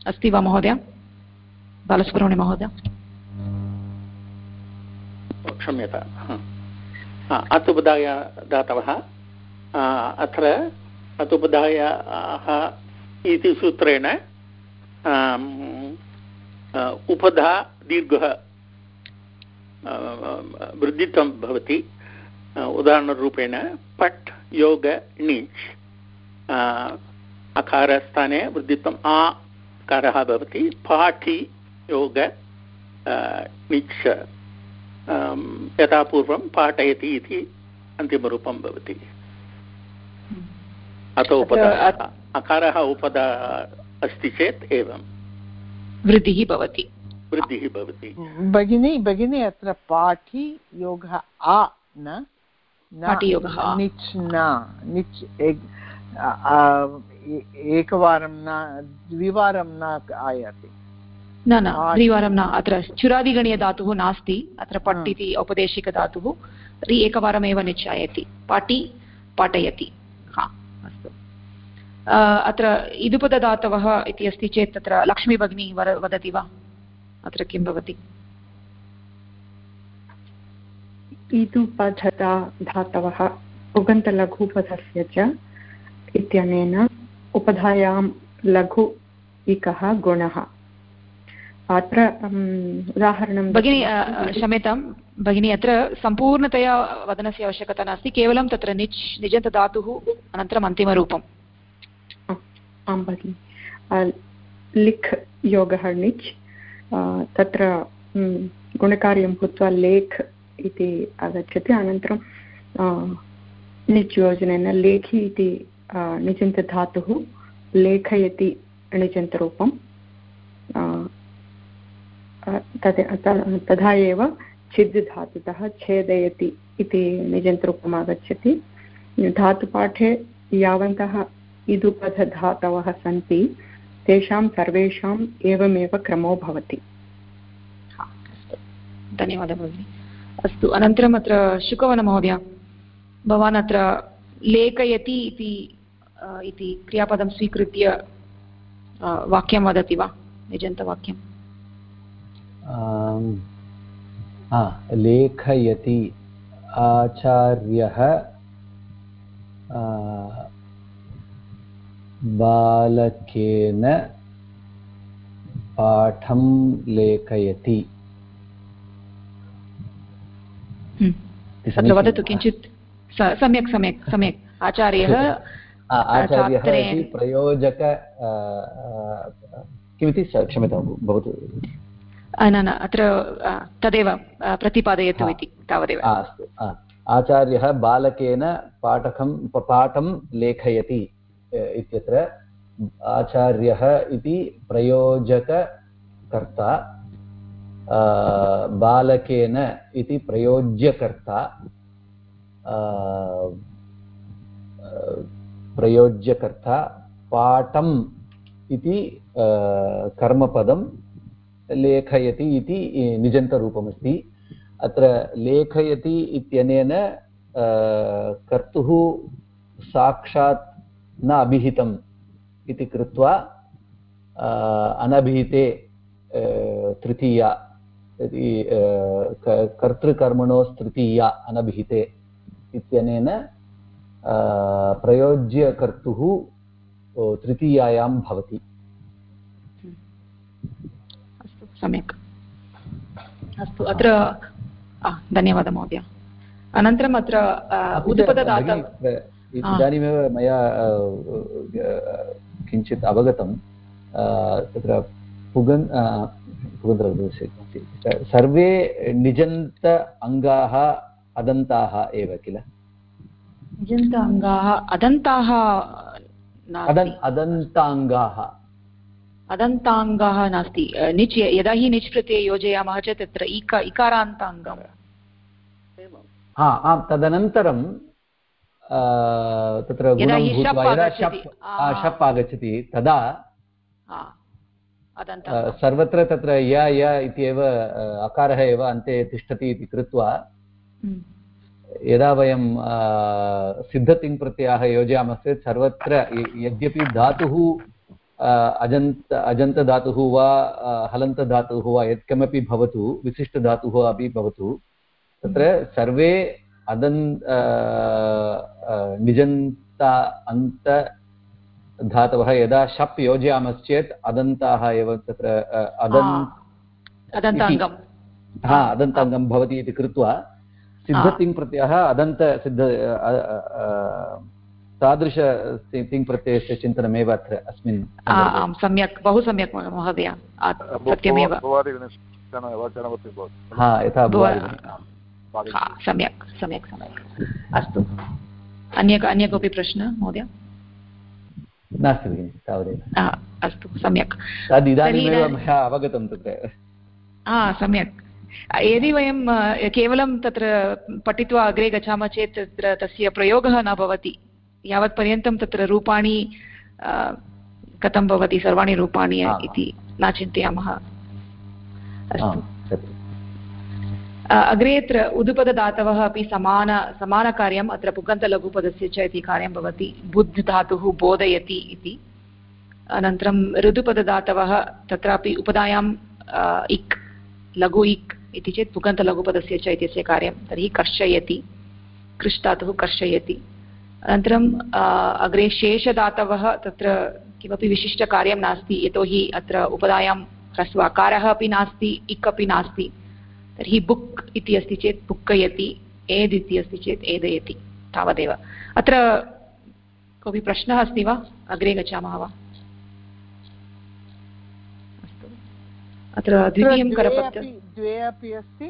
अस्ति वा महोदय? बालसुब्रह्मण्यमहोदय क्षम्यता। अतुपदाय दातवः अत्र अतुपदायाः इति सूत्रेण उपधा दीर्घः वृद्धित्वं भवति। उदाहरणरूपेण, पट्, योग, णिच् अकारस्थाने वृद्धित्वम् आकारः भवति। पाठि योग णिच् यथा पूर्वं पाठयति इति अन्तिमरूपं भवति। अतो उपदा अकारः उपदा अस्ति चेत् एवं। वृद्धिः भवति। वृद्धिः भवति। भगिनी भगिनी अत्र पाठि योगः आ न निच् न निच् एकवारं न द्विवारं न आयाति। न न द्विवारं न अत्र चुरादिगणीयधातुः नास्ति अत्र पट् इति औपदेशिकधातुः तर्हि एकवारमेव निश्चायति। पाठि पाठयति हा। अस्तु। अत्र इदुपदधातवः इति अस्ति चेत् तत्र लक्ष्मीभगिनी वदति वा? अत्र किं भवति? ईदुपधता धातवः उगन्तलघुपधस्य च इत्यनेन उपधायां लघु इकः गुणः। अत्र उदाहरणं भगिनी क्षम्यतां। भगिनी अत्र सम्पूर्णतया वदनस्य आवश्यकता नास्ति। केवलं तत्र निच् निजन्तधातुः अनन्तरम् अन्तिमरूपम्। आं भगिनि। लिख् योगः निच्। तत्र गुणकार्यं भूत्वा लेख् इति आगच्छति। अनन्तरं निच् योजनेन लेखि इति निजन्तधातुः लेखयति निजन्तरूपं तद् तथा एव छिद् धातुतः छेदयति इति निजन्तरूपम् आगच्छति धातुपाठे यावन्तः इदुपधधातवः सन्ति तेषां सर्वेषाम् एवमेव क्रमो भवति धन्यवादः भगिनि अस्तु अनन्तरम् अत्र शुकवनमहोदय भवान् अत्र लेखयति इति क्रियापदं स्वीकृत्य वाक्यं वदति वा? निजन्तवाक्यं लेखयति आचार्यः बालकेन पाठं लेखयति। हम्म। वदतु किञ्चित्। सम्यक् सम्यक् सम्यक्। आचार्यः आचार्यः इति प्रयोजक किमिति क्षम्यतां भवतु। न न अत्र तदेव प्रतिपादयतु इति तावदेव। अस्तु आचार्यः बालकेन पाठकं पाठं लेखयति इत्यत्र आचार्यः इति प्रयोजककर्ता बालकेन इति प्रयोज्यकर्ता प्रयोज्यकर्ता पाठम् इति कर्मपदं लेखयति इति निजन्तरूपमस्ति। अत्र लेखयति इत्यनेन कर्तुः साक्षात् न अभिहितम् इति कृत्वा अनभिहिते तृतीया कर्तृकर्मणोस्तृतीया अनभिहिते इत्यनेन प्रयोज्यकर्तुः तृतीयायां भवति। अस्तु सम्यक्। अस्तु अत्र धन्यवादः महोदय। अनन्तरम् अत्र उदुपददात इदानीमेव मया किञ्चित् अवगतं। तत्र पुगन् सर्वे निजन्त अङ्गाः अदन्ताः एव किल? निजन्त अङ्गाः अदन्ताः अदन्ताङ्गाः। अदन्ताङ्गः नास्ति। निच् यदा हि निच् प्रत्यये योजयामः चेत् तत्र इक इकारान्ताङ्गम्। हा आम् तदनन्तरं तत्र शप् आगच्छति। तदा सर्वत्र तत्र य य इत्येव अकारः एव अन्ते तिष्ठति इति कृत्वा हम्म। यदा वयं सिद्धतिङ्प्रत्ययाः योजयामश्चेत् सर्वत्र यद्यपि धातुः अजन्त अजन्तधातुः वा हलन्तधातुः वा यत्कमपि भवतु विशिष्टधातुः अपि भवतु तत्र सर्वे अदन् निजन्त अन्त धातवः यदा शप् योजयामश्चेत् अदन्ताः एव तत्र अदन् हा अदन्ताङ्गं भवति इति कृत्वा सिद्धतिङ् प्रत्ययः अदन्त सिद्ध तादृश तिङ् प्रत्ययस्य चिन्तनमेव अत्र अस्मिन् आम् सम्यक् बहु सम्यक् महोदय सत्यमेव। हा यथा सम्यक् सम्यक् सम्यक्। अस्तु। अन्य अन्य कोऽपि प्रश्नः महोदय? नास्ति भगिनि तावदेव। अस्तु सम्यक्। तदिदानीमेव मया अवगतं तत्र। हा सम्यक्। यदि वयं केवलं तत्र पठित्वा अग्रे गच्छामः चेत् तत्र तस्य प्रयोगः न भवति। यावत्पर्यन्तं तत्र रूपाणि कथं भवति सर्वाणि रूपाणि इति न चिन्तयामः। अस्तु। अग्रे अत्र उदुपदधातवः अपि समान समानकार्यम् अत्र पुगन्तलघुपदस्य च इति कार्यं भवति। बुद्ध धातुः बोधयति इति। अनन्तरं ऋतुपदधातवः तत्रापि उपधायाम् इक्। लघु इक् इति चेत् पुगन्तलघुपदस्य च इत्यस्य कार्यं। तर्हि कर्षयति कृष्धातुः कर्षयति। अनन्तरम् अग्रे शेषधातवः तत्र किमपि विशिष्टकार्यं नास्ति, यतोहि अत्र उपधायां ह्रस्व अकारः अपि नास्ति, इक् अपि नास्ति। तर्हि बुक् इति अस्ति चेत् पुक्कयति एद् इति अस्ति चेत् एदयति, तावदेव। अत्र कोऽपि प्रश्नः अस्ति वा? अग्रे गच्छामः वा? अत्र द्वितीयं करपत्र द्वे अपि अस्ति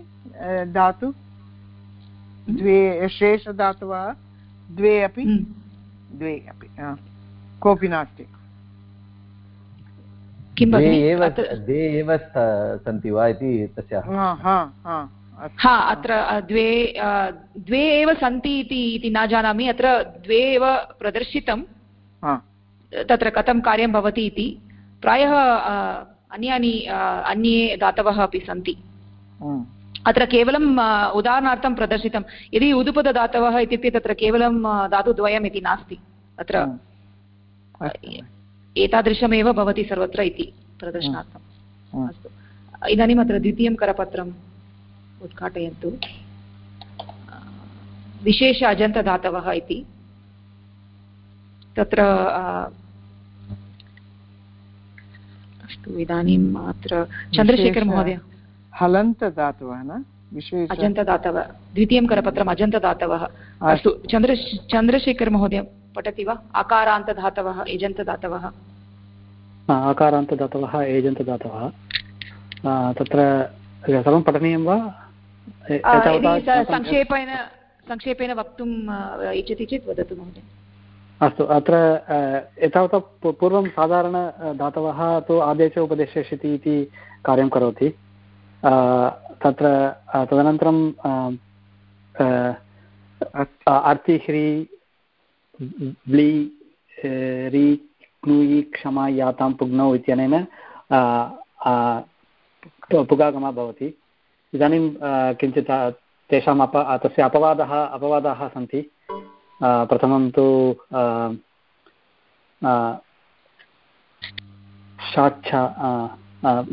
धातु। द्वे शेषधातवः। द्वे अपि हम्म। द्वे अपि कोऽपि नास्ति। किं द्वे एव सन्ति वा इति तस्याः। हा अत्र द्वे द्वे एव सन्ति इति न जानामि। अत्र द्वे एव प्रदर्शितं। तत्र कथं कार्यं भवति इति। प्रायः अन्यानि अन्ये दातवः अपि सन्ति अत्र केवलम् उदाहरणार्थं प्रदर्शितं यदि उदुपददातवः इत्युक्ते तत्र केवलं धातुद्वयम् इति नास्ति अत्र एतादृशमेव भवति सर्वत्र इति प्रदर्शनार्थम् अस्तु इदानीम् अत्र द्वितीयं करपत्रम् उद्घाटयन्तु विशेष अजन्तदातवः इति तत्र अस्तु इदानीम् अत्र चन्द्रशेखरमहोदय हलन्तदातवः न? विशेष अजन्तदातवः। द्वितीयं करपत्रम् अजन्तदातवः। अस्तु चन्द्र चन्द्रशेखरमहोदय पठति वा? अकारान्तधातवः एजन्तदातवः। अकारान्तदातवः एजन्तदातवः। तत्र सर्वं पठनीयं वा? संक्षेपेण संक्षेपेण वक्तुम् इच्छति चेत् वदतु महोदय। अस्तु, अत्र एतावता पूर्वं साधारणदातवः तु आदेश उपदेशयति इति कार्यं करोति। तत्र तदनन्तरं अर्तिह्री ब्लि रि क्नुयि क्षमा यातां पुग्नौ इत्यनेन पुगागमः भवति। इदानीं किञ्चित् तेषाम् अप, तस्य अपवादः, अपवादाः सन्ति। प्रथमं तु शाच्छा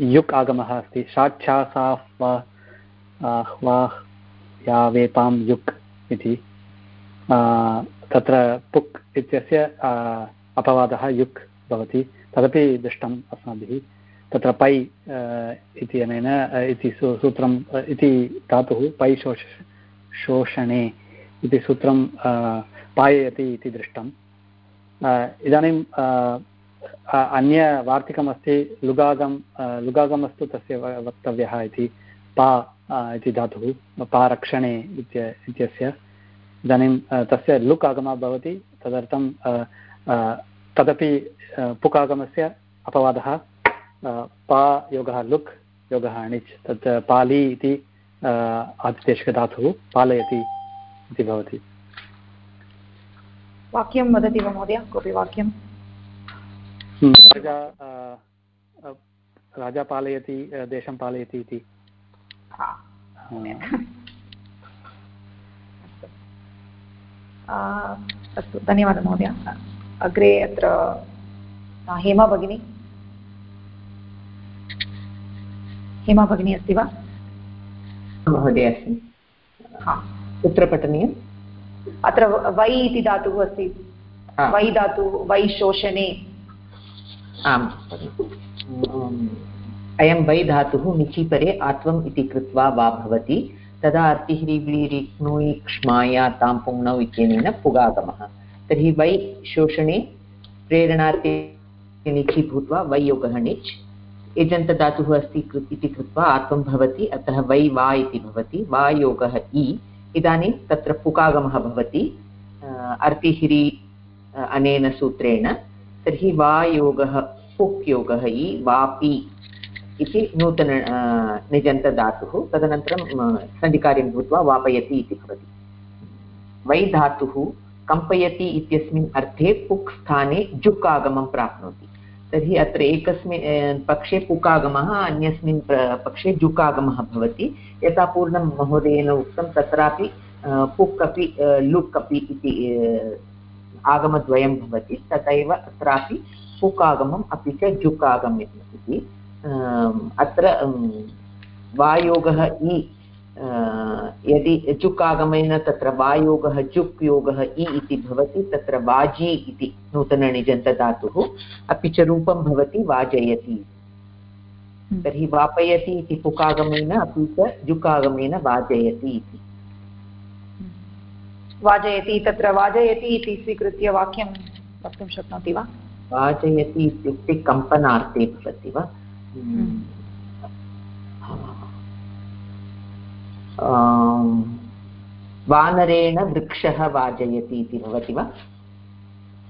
युक् आगमः अस्ति शाच्छा सा ह्वा या वेपां युक् इति तत्र पुक् इत्यस्य अपवादः युक् भवति तदपि दृष्टम् अस्माभिः तत्र पै इति अनेन इति सूत्रम् इति धातुः पै शोष शोषणे इति सूत्रं पाययति इति दृष्टम्। इदानीं अन्यवार्तिकमस्ति लुगागं लुगागमस्तु तस्य वक्तव्यः इति, पा इति धातुः इत्य, इत्यस्य। इदानीं तस्य लुक् आगमः भवति, तदर्थं तदपि पुकागमस्य अपवादः पा योगः लुक्, योगः अणिच्, तत् पाली इति आदिदेशिकधातुः पालयति इति भवति। वाक्यं वदति वा महोदय? कोऽपि वाक्यं? राजा पालयति देशं पालयति इति। अस्तु धन्यवादः महोदय। अग्रे अत्र हेमा भगिनी। हेमा भगिनी अस्ति वा? महोदय अस्मि कुत्र पठनीयम्? अत्र वै इति धातुः अस्ति। वै धातुः वै शोषणे। आम् अयं वै धातुः निचिपरे आत्वम् इति कृत्वा वा भवति। तदा अर्तिह्रीव्लीरिक्नुयि क्ष्माया तां पुङ्नौ इत्यनेन पुगागमः। तर्हि वै शोषणे प्रेरणार्थे निचि भूत्वा वै योगः निच्। एजन्तधातुः अस्ति इति कृत्वा आत्वं भवति। अतः वै वा इति भवति। वा योगः इ। इदानीं तत्र पुकागमः भवति अर्तिहिरि अनेन सूत्रेण। तर्हि वा योगः पुक् योगः इ, वापि इति नूतन निजन्तधातुः। तदनन्तरं सन्धिकार्यं भूत्वा वापयति इति भवति। वै धातुः कम्पयति इत्यस्मिन् अर्थे पुक् स्थाने जुक् आगमं प्राप्नोति। तर्हि अत्र एकस्मिन् पक्षे पुकागमः, अन्यस्मिन् पक्षे जुकागमः भवति। यथा पूर्णं महोदयेन उक्तं, तत्रापि पुक् अपि लुक् अपि इति आगमद्वयं भवति। तथैव अत्रापि पुक् आगमम् अपि च जुक् आगमम् इति अत्र वायोगः इ यदि जुक् आगमेन तत्र वायोगः जुक् योगः इ इति भवति तत्र वाजी इति नूतननिजन्तधातुः अपि च रूपं भवति वाजयति। तर्हि वापयति इति पुकागमेन अपि च जुकागमेन वाजयति इति। वाजयति तत्र वाजयति इति स्वीकृत्य वाक्यं वक्तुं शक्नोति वा? वाजयति इत्युक्ते कम्पनार्थे भवति वा? वानरेण वृक्षः वाजयति इति भवति वा?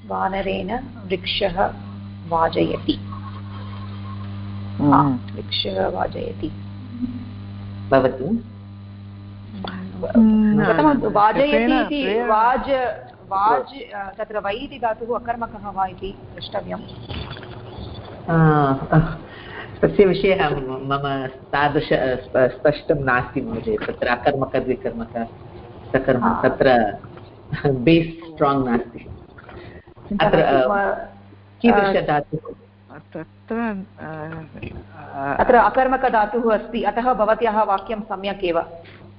वानरेण वृक्षः वाजयति। वृक्षः वाजयति। भवति? वाजयति इति वाज वाज् तत्र वै इति धातुः अकर्मकः वा इति द्रष्टव्यम्। तस्य विषये मम तादृश स्पष्टं नास्ति महोदय तत्र अकर्मकद्विकर्मक सकर्म तत्र बेस् स्ट्राङ्ग् नास्ति। अत्र कीदृशधातुः? तत्र अत्र अकर्मकधातुः अस्ति अतः भवत्याः वाक्यं सम्यक् एव।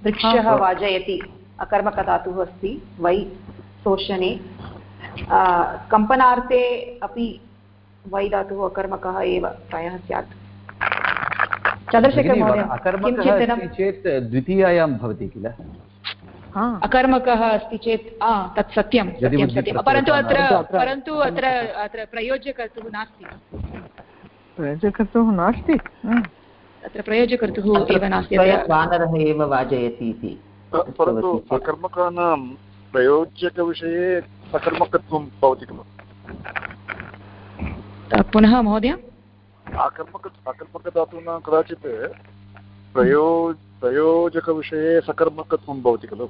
वृक्षः वाजयति अकर्मकधातुः अस्ति वै शोषणे। कम्पनार्थे अपि वै धातुः अकर्मकः एव प्रायः स्यात्। चन्द्रशेखर चेत् द्वितीयायां भवति किल? अकर्मकः अस्ति चेत् तत् सत्यं परन्तु अत्र परन्तु अत्र अत्र प्रयोज्यकर्तुः नास्ति। प्रयोजकर्तुः नास्ति? अत्र प्रयोजकर्तुः एव नास्ति। वानरः एव वाजयति इति परन्तु अकर्मकानां प्रयोज्यकविषये सकर्मकत्वं भवति खलु? पुनः महोदय? आकर्मक आकर्मकधातूनां कदाचित् प्रयो प्रयोजकविषये सकर्मकत्वं भवति खलु।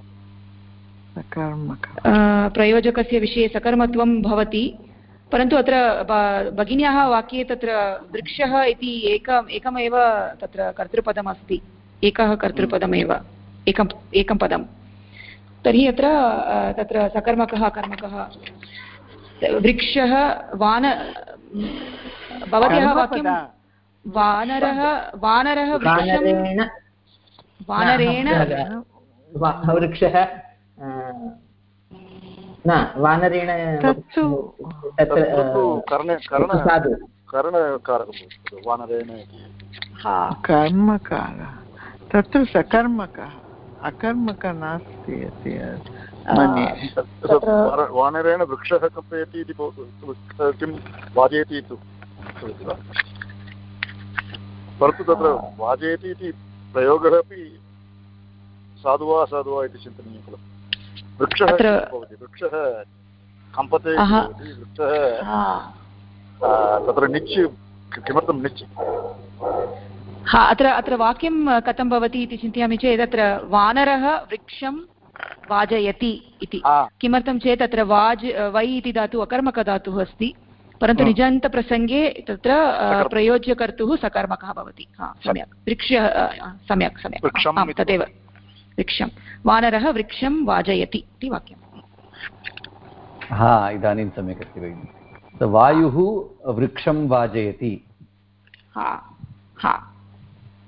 प्रयोजकस्य विषये सकर्मत्वं भवति परन्तु अत्र भगिन्याः वाक्ये तत्र वृक्षः इति एकम् एकमेव तत्र कर्तृपदमस्ति। एकः कर्तृपदमेव। एकम् एकं पदं। तर्हि अत्र तत्र सकर्मकः अकर्मकः वृक्षः वान भवत्याः वाक्यं वानरः वानरः वानरेण वानरेण वृक्षः न वानरेण तत्तु वानरेण कर्मकारः। तत्र सकर्मकः अकर्मकः नास्ति इति वानरेण वृक्षः कम्पयति इति किं वाजयति इति परन्तु तत्र वाजयति इति प्रयोगः अपि साधु वा असाधु वा इति चिन्तनीयं खलु। वृक्षः भवति? वृक्षः कम्पते वृक्षः तत्र निच् किमर्थं निच्? हा अत्र अत्र वाक्यं कथं भवति इति चिन्तयामि चेत् अत्र वानरः वृक्षं वाजयति इति। किमर्थं चेत् अत्र वाज् वै इति धातुः अकर्मकधातुः अस्ति। परन्तु निजान्तप्रसङ्गे तत्र प्रयोज्यकर्तुः सकर्मकः भवति। सम्यक्। वृक्ष सम्यक् सम्यक्। तदेव। वृक्षं वानरः वृक्षं वाजयति इति वाक्यम्। हा इदानीं सम्यक् अस्ति भगिनि। वायुः वृक्षं वाजयति।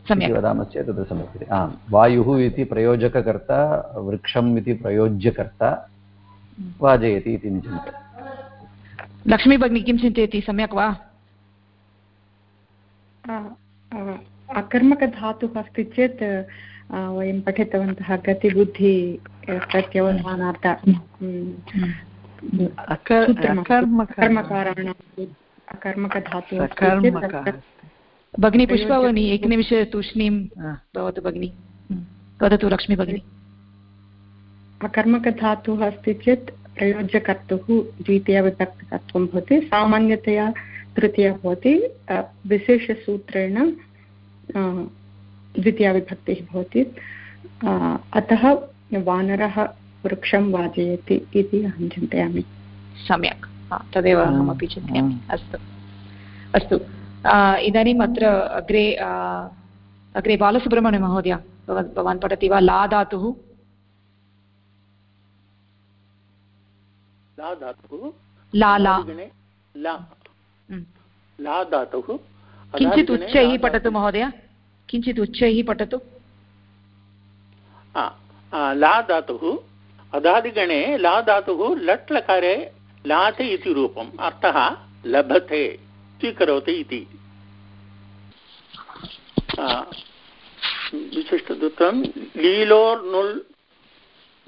सम्यक्। वदामश्चेत् तत्र सम्यक् आम् वायुः इति प्रयोजककर्ता वृक्षम् इति प्रयोज्यकर्ता वाजयति इति निजन्त लक्ष्मी भगिनी किं चिन्तयति? सम्यक् वा? अकर्मकधातुः अस्ति चेत् वयं पठितवन्तः गतिबुद्धि प्रत्यवधानार्थ। अकर्मकाराणां भगिनी पुष्पवनि एकनिमिष तूष्णीं भवतु भगिनि। वदतु लक्ष्मी भगिनी। अकर्मकधातुः अस्ति चेत् प्रयोज्यकर्तुः द्वितीयविभक्तिकत्वं भवति। सामान्यतया तृतीया भवति। विशेषसूत्रेण द्वितीयाविभक्तिः भवति। अतः वानरः वृक्षं वाजयति इति अहं चिन्तयामि। सम्यक्। तदेव अहमपि चिन्तयामि। अस्तु। अस्तु। इदानीम् अत्र अग्रे अग्रे बालसुब्रह्मण्यमहोदय भवान् पठति वा? ला धातुः। ला धातुः ला ला। ला। धातुः किञ्चित् उच्चैः पठतु महोदय। किञ्चित् उच्चैः पठतु। ला धातुः अदादिगणे ला धातुः लट् लकारे लाते इति रूपम्। अर्थः लभते स्वीकरोति इति। विशिष्टदूतं लीलोर्नुल्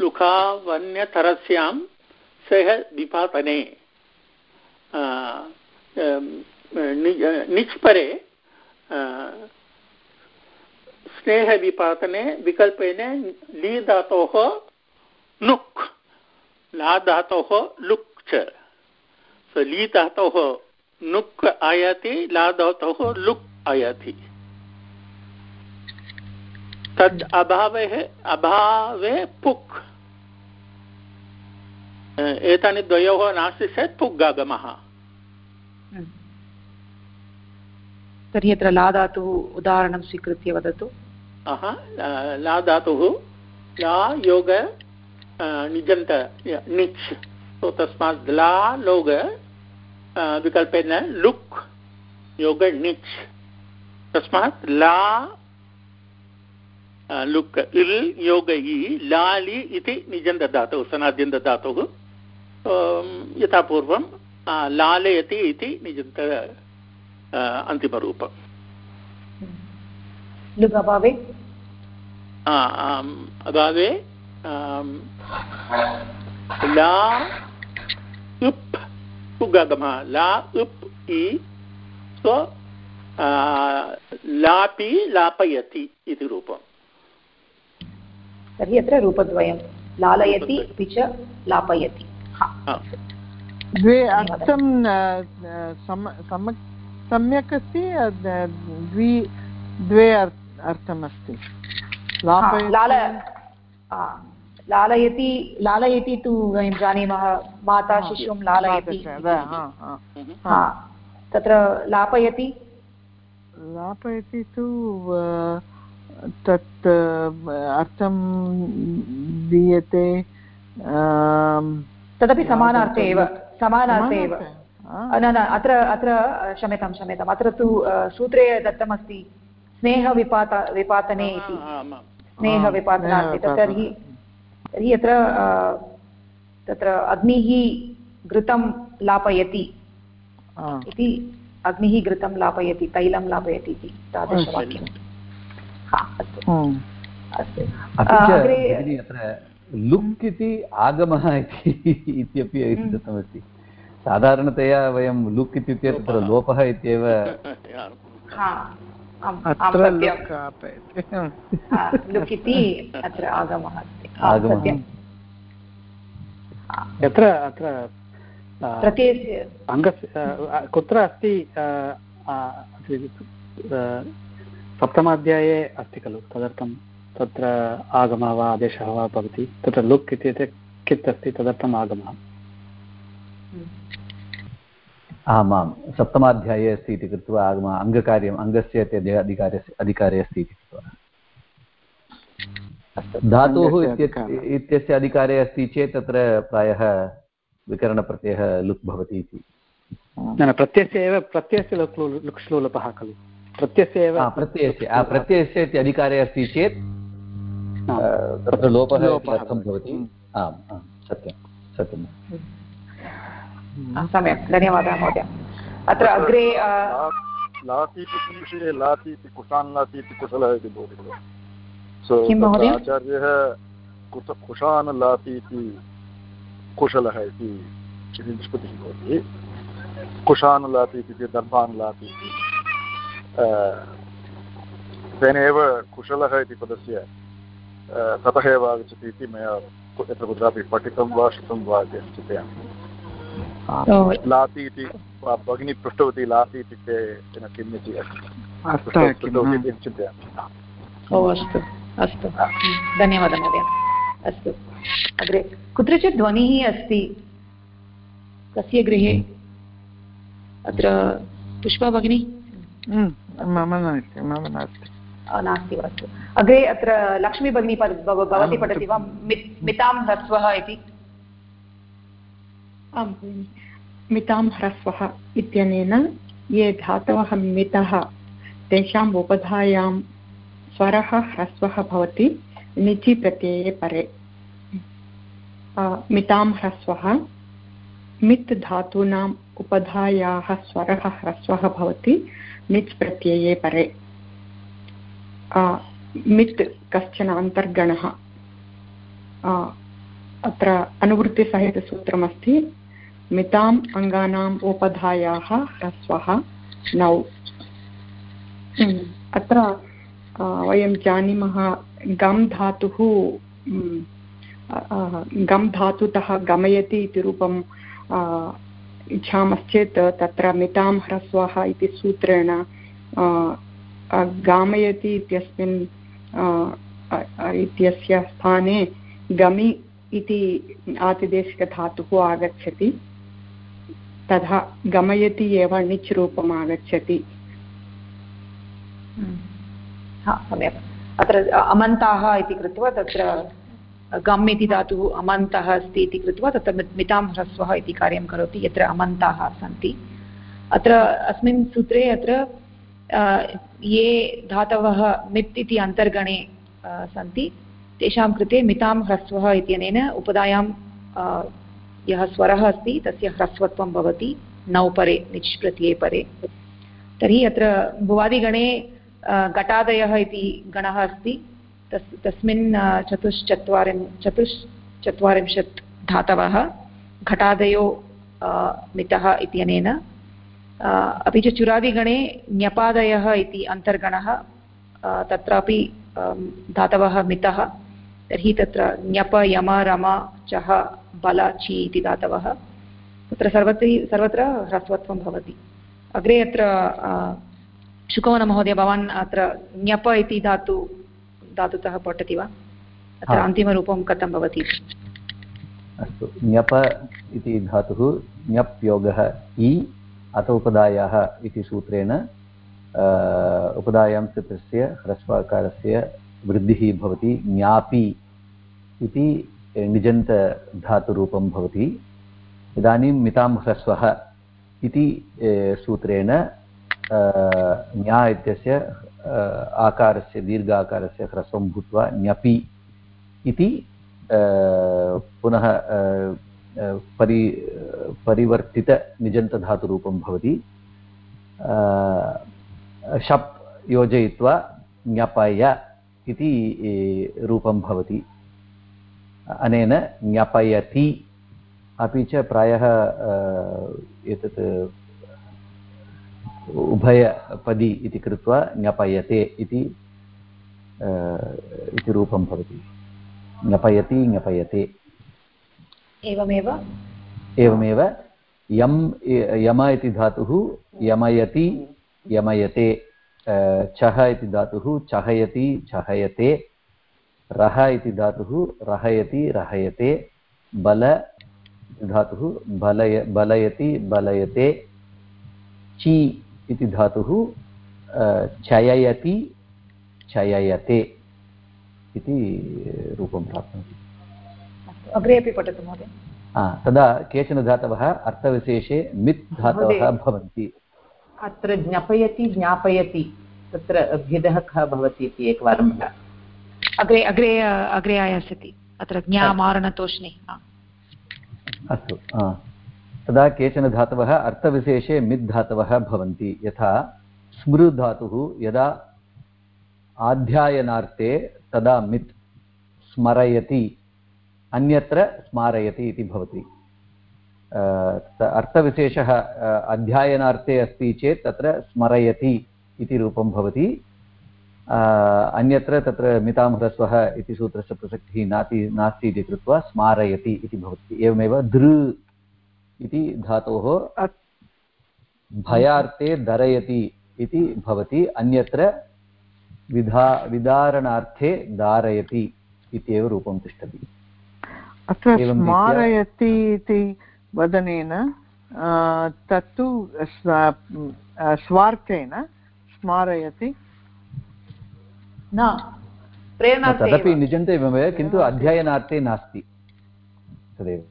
लुकावन्यतरस्यां सह विपातने निच्परे स्नेहविपातने विकल्पेन ली धातोः नुक् ला धातोः लुक् च। सो, ली धातोः नुक् आयाति, ला धातोः लुक् आयाति। तद् अभावे अभावे पुक् एतानि द्वयोः नास्ति चेत् पुग्गागमः। तर्हि अत्र ला धातुः उदाहरणं स्वीकृत्य वदतु। ला धातुः ला योग निजन्त निच्। so तस्मात् ला लोग विकल्पेन लुक् योग निच्। तस्मात् ला लुक् इल् योग इ लालि इति निजन्तधातुः सनाद्यन्तधातुः यथा पूर्वं लालयति इति निजन्त अन्तिमरूपम्। लुग् अभावे अभावे ला उप् उगमः ला उप् इ स्व लापि लापयति इति रूपम्। तर्हि अत्र रूपद्वयं। लालयति अपि च लापयति। द्वे अर्थं सम्यक् अस्ति द्वि द्वे अर्थमस्ति। लालयति लालयति तु वयं जानीमः माता शिशुं लालयति तत्र लापयति? लापयति तु तत् अर्थं दीयते तदपि समानार्थे एव समानार्थे एव। न न अत्र अत्र क्षम्यतां क्षम्यताम् अत्र तु सूत्रे दत्तमस्ति स्नेहविपात विपातने इति। स्नेहविपातनार्थे। तर्हि तर्हि अत्र तत्र अग्निः घृतं लापयति। इति अग्निः घृतं लापयति तैलं लापयति इति तादृशवाक्यम्। अस्तु। अत्र लुक् इति आगमः इत्यपि दत्तमस्ति साधारणतया वयं लुक् इत्युक्ते तत्र लोपः। इत्येव यत्र अत्र अङ्गस्य कुत्र अस्ति सप्तमाध्याये अस्ति खलु तदर्थं तत्र आगमः वा आदेशः वा भवति तत्र लुक् इत्युक्ते कित् अस्ति तदर्थम् आगमः आम् सप्तमाध्याये अस्ति इति कृत्वा आगम अङ्गकार्यम् अङ्गस्य अधिकारस्य अधिकारे अस्ति इति कृत्वा धातुः इत्यस्य अधिकारे अस्ति चेत् तत्र प्रायः विकरणप्रत्ययः लुक् भवति इति न प्रत्ययस्य एव प्रत्ययस्य लुक् लुक् श्लोलपः खलु प्रत्ययस्य एव प्रत्ययस्य प्रत्ययस्य इति अधिकारे अस्ति चेत् तत्र लोपः अर्थं भवति। आम् आम् सत्यं सत्यं सम्यक्। धन्यवादः महोदय। अत्र अग्रे लाति इति विषये लाति इति कुशान् लाति इति कुशलः इति भवति खलु। आचार्यः कुशान् लाति इति कुशलः इति निष्पत्तिः भवति कुशान् लाति इति दर्भान् लाति इति तेनैव कुशलः इति पदस्य ततः एव आगच्छति इति मया यत्र कुत्रापि पठितं वा श्रुतं वा इति चिन्तयामि। लाति इति भगिनी पृष्टवती लाति इत्युक्ते किम् इति चिन्तयामि। ओ अस्तु अस्तु। धन्यवादः महोदय। अस्तु। अग्रे कुत्रचित् ध्वनिः अस्ति? कस्य गृहे? अत्र पुष्पा भगिनी? मम नास्ति मम नास्ति। नास्ति वा अस्तु अग्रे अत्र लक्ष्मी भगिनी भवती पठति वा? मितां ह्रस्वः इति। आं मितां ह्रस्वः इत्यनेन ये धातवः मितः तेषाम् उपधायां स्वरः ह्रस्वः भवति निचि प्रत्यये परे। मितां ह्रस्वः मित् धातूनाम् उपधायाः स्वरः ह्रस्वः भवति मित् प्रत्यये परे। मित् कश्चन अन्तर्गणः। अत्र अनुवृत्तिसहितसूत्रमस्ति, मिताम् अङ्गानाम् उपधायाः ह्रस्वः नौ। अत्र वयं जानीमः गम् धातुः गम् धातुतः गमयति इति रूपं इच्छामश्चेत् तत्र मितां ह्रस्वः इति सूत्रेण गामयति इत्यस्मिन् इत्यस्य स्थाने गमि इति आतिदेशिकधातुः आगच्छति। तथा गमयति एव णिच् रूपम् आगच्छति। सम्यक्। अत्र अमन्ताः इति कृत्वा तत्र गम् इति धातुः अमन्तः अस्ति इति कृत्वा तत्र मितां ह्रस्वः इति कार्यं करोति, यत्र अमन्ताः सन्ति। अत्र अस्मिन् सूत्रे अत्र ये धातवः मित् इति अन्तर्गणे सन्ति। तेषां कृते मितां ह्रस्वः इत्यनेन उपदायां यः स्वरः अस्ति, तस्य ह्रस्वत्वं भवति, नौ परे निच् प्रत्यये परे। तर्हि अत्र भुवादिगणे घटादयः इति गणः अस्ति। तस्, तस्मिन् चतुश्चत्वारिं चतुश्चत्वारिंशत् धातवः, घटादयो मितः इत्यनेन अपि च चुरादिगणे ञपादयः इति अन्तर्गणः तत्रापि धातवः मितः तर्हि तत्र ञप यम रम चः बल ची इति धातवः। तत्र सर्वत्र सर्वत्र ह्रस्वत्वं भवति। अग्रे अत्र शुकवनमहोदय भवान् अत्र ञप इति धातु धातुतः पठति वा? अत्र अन्तिमरूपं कथं भवति? अस्तु। ञप इति धातुः ञप् योगः इ अथ उपदायाः इति सूत्रेण उपदायां स्थितस्य ह्रस्वाकारस्य वृद्धिः भवति, ज्ञापि इति निजन्तधातुरूपं भवति। इदानीं मितां ह्रस्वः इति सूत्रेण ज्ञा इत्यस्य आकारस्य, दीर्घाकारस्य ह्रस्वं भूत्वा ञपि इति पुनः परि परिवर्तितनिजन्तधातुरूपं भवति। शप् योजयित्वा ज्ञपय इति रूपं भवति। अनेन ज्ञापयति अपि च प्रायः एतत् उभयपदी इति कृत्वा ज्ञापयते इति इति रूपं भवति। ज्ञापयति, ज्ञापयते। एवमेव? एवमेव। यम्, यम इति धातुः यमयति, यमयते चः इति धातुः चहयति, चहयते रः इति धातुः रहयति, रहयते, बल धातुः बलय, बलयति, बलयते, चि इति धातुः चययति, चययते इति रूपं प्राप्नोति। अग्रे अपि पठतु महोदय। तदा केचन धातवः अर्थविशेषे मित् धातवः भवन्ति। अत्र ज्ञापयति ज्ञापयति तत्र भेदः कः भवति इति एकवारं अग्रे अग्रे अग्रे आयास्यति। अत्र ज्ञामारणतोष्णे अस्तु तदा केचन धातवः अर्थविशेषे मित् धातवः भवन्ति। यथा स्मृ धातुः यदा आध्यायनार्थे तदा मित् स्मरयति। अन्यत्र स्मारयति इति भवति। अर्थविशेषः अध्ययनार्थे अस्ति चेत् तत्र स्मरयति इति रूपं भवति। अन्यत्र तत्र मितामहस्वः इति सूत्रस्य प्रसक्तिः नाति नास्ति इति कृत्वा स्मारयति इति भवति। एवमेव धृ इति धातोः भयार्थे धरयति इति भवति। अन्यत्र विधा विदारणार्थे धारयति इत्येव रूपं तिष्ठति। अत्र स्मारयति इति वदनेन तत्तु स्वार्थेन स्मारयति। न तदपि निजन्ते एवमेव किन्तु अध्ययनार्थे नास्ति। तदेव।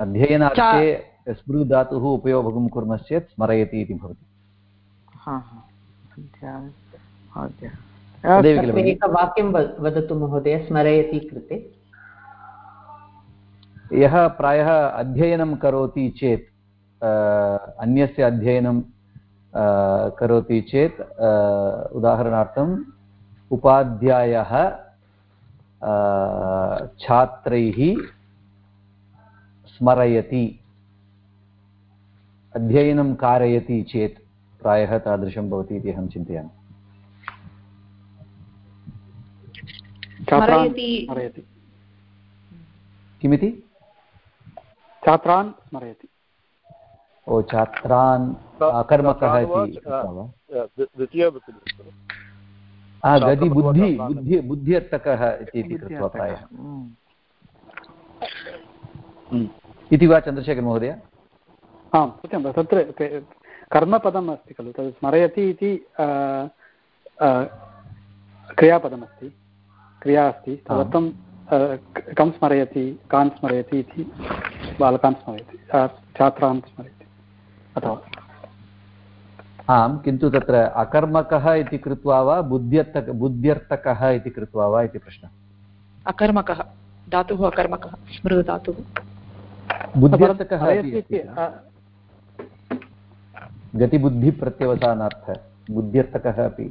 अध्ययनार्थे स्मृ धातुः उपयोगं कुर्मश्चेत् स्मरयति इति भवति। एकवाक्यं वदतु महोदय स्मरयति कृते। यः प्रायः अध्ययनं करोति चेत् अन्यस्य अध्ययनं करोति चेत् उदाहरणार्थम् उपाध्यायः छात्रैः स्मरयति अध्ययनं कारयति चेत् प्रायः तादृशं भवति इति अहं चिन्तयामि। किमिति? छात्रान् स्मरयति। ओ छात्रान् कर्मकः इति गति बुद्धि बुद्धि बुद्ध्यर्थकः इति कृत्वा प्रायः। इति वा चन्द्रशेखरमहोदय आं सत्यं तत्र कर्मपदम् अस्ति खलु। तद् स्मरयति इति क्रियापदमस्ति क्रिया अस्ति। तदर्थं कं स्मरयति कान् स्मरयति इति बालकान् स्मरयति छात्रान् स्मरयति अथवा। आम् किन्तु तत्र अकर्मकः इति कृत्वा वा बुद्ध्यर्थक बुद्ध्यर्थकः इति कृत्वा वा इति प्रश्नः? अकर्मकः धातुः अकर्मकः स्मृ बुद्ध्यर्थकः गतिबुद्धिप्रत्यवसानार्थ बुद्ध्यर्थकः अपि।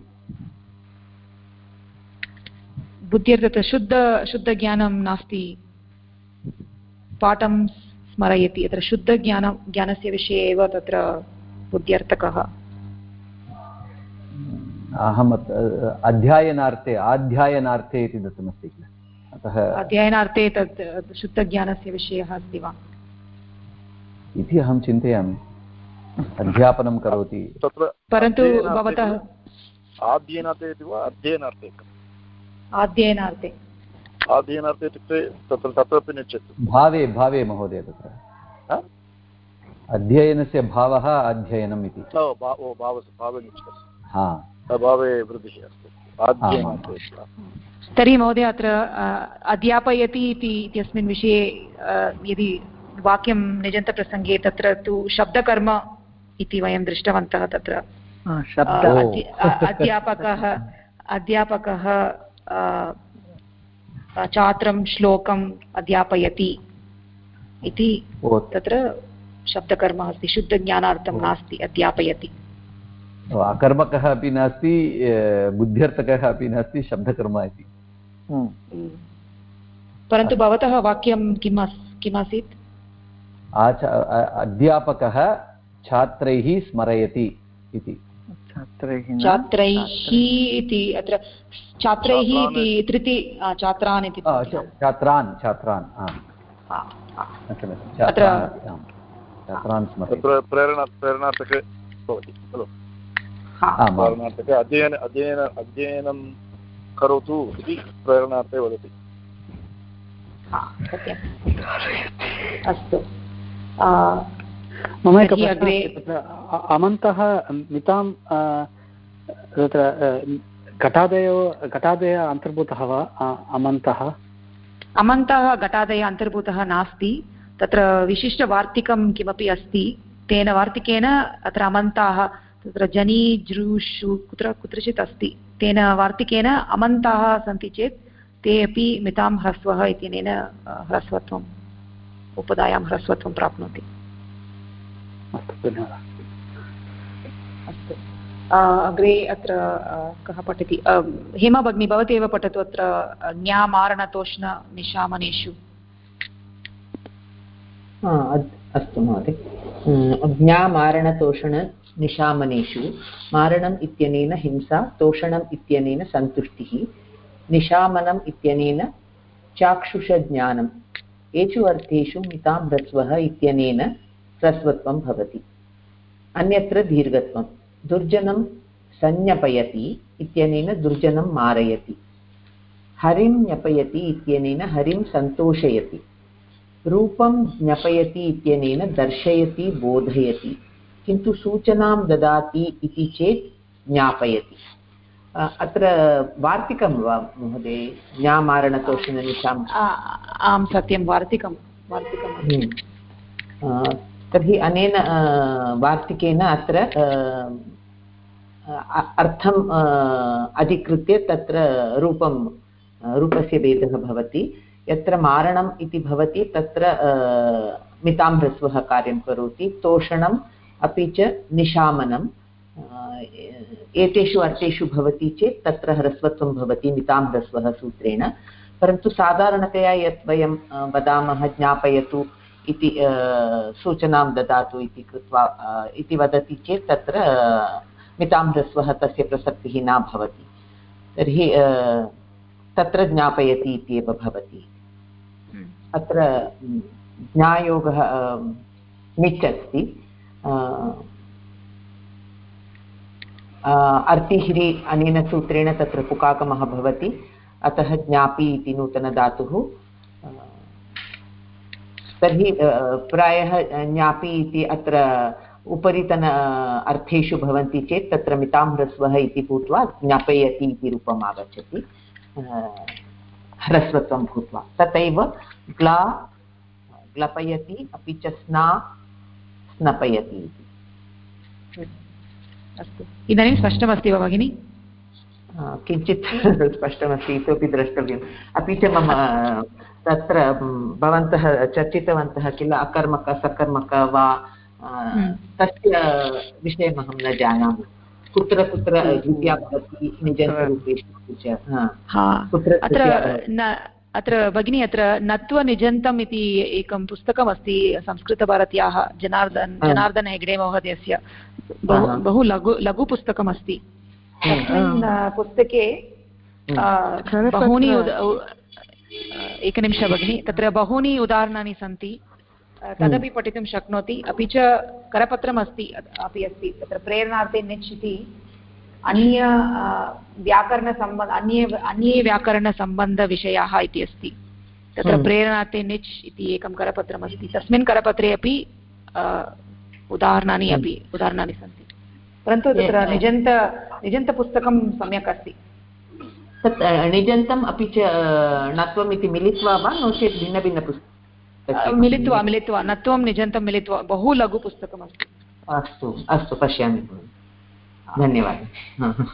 बुद्ध्यर्थः शुद्ध शुद्धज्ञानं नास्ति। पाठं स्मरयति यत्र शुद्धज्ञान ज्ञानस्य विषये एव तत्र बुद्ध्यर्थकः। अहम् अध्ययनार्थे आध्यायनार्थे इति दत्तमस्ति किल? अतः अध्ययनार्थे तत् शुद्धज्ञानस्य विषयः अस्ति वा? इति अहं चिन्तयामि। अध्यापनं करोति। परन्तु भवतः आध्ययनार्थे इति वा अध्ययनार्थे अध्ययनार्थे अध्ययनार्थे इत्युक्ते तत्र तत्रापि निश्चयतु भावे भावे महोदय तत्र। अध्ययनस्य भावः अध्ययनम् इति। भावे वृद्धिः अस्ति। तर्हि महोदय अत्र अध्यापयति इति इत्यस्मिन् विषये यदि वाक्यं निजन्तप्रसङ्गे तत्र तु शब्दकर्म इति वयं दृष्टवन्तः तत्र। अध्यापकः अध्यापकः छात्रं श्लोकम् अध्यापयति इति तत्र शब्दकर्म अस्ति शुद्धज्ञानार्थं नास्ति अध्यापयति अकर्मकः अपि नास्ति बुद्ध्यर्थकः अपि नास्ति शब्दकर्म इति हम्म। परन्तु भवतः वाक्यं किम् किमासीत् अध्यापकः छात्रैः स्मरयति इति छात्रैः इति अत्र छात्रैः इति तृति छात्रान् इति छात्रान् छात्रान् अत्र प्रेरणा प्रेरणार्थके भवति खलु? प्रेरणार्थके अध्ययन अध्ययन अध्ययनं करोतु इति प्रेरणार्थे वदति। अस्तु। मम एकः तत्र अमन्तः मितां तत्र घटादयो घटादयः अन्तर्भूतः वा अमन्तः? अमन्तः घटादयः अन्तर्भूतः नास्ति। तत्र विशिष्टवार्तिकं किमपि अस्ति। तेन वार्तिकेन अत्र अमन्ताः तत्र जनी जृषु कुत्र कुत्रचित् अस्ति। तेन वार्तिकेन अमन्ताः सन्ति चेत् ते अपि मितां ह्रस्वः इत्यनेन ह्रस्वत्वम् उपदायां ह्रस्वत्वं प्राप्नोति। अस्तु धन्यवादः अस्तु। अग्रे अत्र कः पठति? हेमा भगिनी भवती एव पठतु अत्र ज्ञामारणतोष्णनिशामनेषु अस्तु महोदय। ज्ञामारणतोषणनिशामनेषु मारणम् इत्यनेन हिंसा तोषणम् इत्यनेन सन्तुष्टिः। निशामनम् इत्यनेन चाक्षुषज्ञानम्। एषु अर्थेषु मितां ह्रस्वः इत्यनेन ह्रस्वत्वं भवति। अन्यत्र दीर्घत्वं। दुर्जनं संज्ञपयति इत्यनेन दुर्जनं मारयति। हरिं ज्ञपयति इत्यनेन हरिं सन्तोषयति। रूपं ज्ञपयति इत्यनेन दर्शयति बोधयति। किन्तु सूचनां ददाति इति चेत् ज्ञापयति। अत्र वार्तिकं वा महोदय? ज्ञामारणतोषणनिशाम् आं सत्यं। वार्तिकं। वार्तिकं। हम्म। तर्हि अनेन वार्तिकेन अत्र अर्थम् अधिकृत्य तत्र रूपं रूपस्य भेदः भवति। यत्र मारणम् इति भवति, तत्र मितां ह्रस्वः कार्यं करोति। तोषणम् अपि च निशामनम्। एतेषु अर्थेषु भवति चेत् तत्र ह्रस्वत्वं भवति मितां ह्रस्वः सूत्रेण। परन्तु साधारणतया यत् वयं वदामः ज्ञापयतु इति सूचनां ददातु इति कृत्वा इति वदति चेत् तत्र मितां ह्रस्वः तस्य प्रसक्तिः न भवति। तर्हि तत्र ज्ञापयति इत्येव भवति। हम्म। अत्र ज्ञायोगः मिच् अस्ति। अर्तिह्रि अनेन सूत्रेण तत्र पुकागमः भवति। अतः ज्ञापि इति नूतनधातुः। तर्हि प्रायः ज्ञापि इति अत्र उपरितन अर्थेषु भवन्ति चेत् तत्र मितां ह्रस्वः इति भूत्वा ज्ञापयति इति रूपम् आगच्छति ह्रस्वत्वं भूत्वा। तथैव ग्ला ग्लपयति अपि च स्ना स्नपयति इति। अस्तु। इदानीं स्पष्टमस्ति वा भगिनि? किञ्चित् स्पष्टमस्ति इतोपि द्रष्टव्यम्। अपि च मम तत्र भवन्तः चर्चितवन्तः किल अकर्मक सकर्मक वा हम्म। तस्य विषयमहं न जानामि। कुत्र कुत्र द्वितीया भवति निजन्तरूपेषु अत्र अत्र भगिनी अत्र नत्वनिजन्तम् इति एकं पुस्तकमस्ति संस्कृतभारत्याः जनार्दन जनार्दन हेगडे महोदयस्य। बहु बहु लघु लघुपुस्तकमस्ति तस्मिन् पुस्तके बहूनि एकनिमिष भगिनि तत्र बहूनि उदाहरणानि सन्ति। तदपि पठितुं शक्नोति। अपि च करपत्रम् अस्ति अपि अस्ति। तत्र प्रेरणार्थे निच् इति अन्य व्याकरणसम्बन्ध अन्ये अन्ये व्याकरणसम्बन्धविषयाः इति अस्ति। तत्र प्रेरणार्थे निच् इति एकं करपत्रमस्ति। तस्मिन् करपत्रे अपि उदाहरणानि अपि उदाहरणानि सन्ति। परन्तु तत्र निजन्त निजन्तपुस्तकं सम्यक् अस्ति। तत् निजन्तम् अपि च णत्वम् इति मिलित्वा वा नो चेत् भिन्नभिन्नपुस्तकं मिलित्वा मिलित्वा नत्वं निजन्तं मिलित्वा बहु लघु पुस्तकमस्ति। अस्तु अस्तु पश्यामि धन्यवादः। हम्म।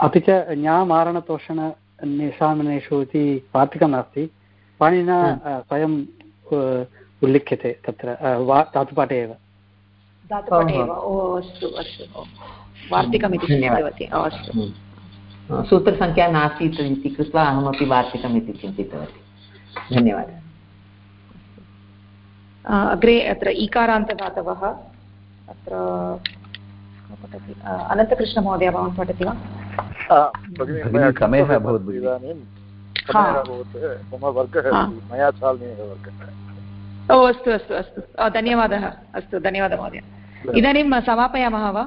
अपि च ज्ञामारणतोषणनिशामनेषु इति वार्तिकं नास्ति। पाणिना स्वयं उल्लिख्यते तत्र धातुपाठे एव। धातुपाठे एव। ओ अस्तु अस्तु। वार्तिकमिति चिन्तितवती अस्तु हम्म। सूत्रसङ्ख्या नासीत् इति कृत्वा अहमपि वार्तिकम् इति चिन्तितवती। धन्यवादः। अग्रे अत्र ईकारान्तदातवः अत्र पठति अनन्तकृष्णमहोदय भवान् पठति वा? समयः अभवत् इदानीं मम वर्गः मया चालनीयः वर्गः। ओ अस्तु अस्तु अस्तु। धन्यवादः अस्तु धन्यवादः महोदय। इदानीं समापयामः वा?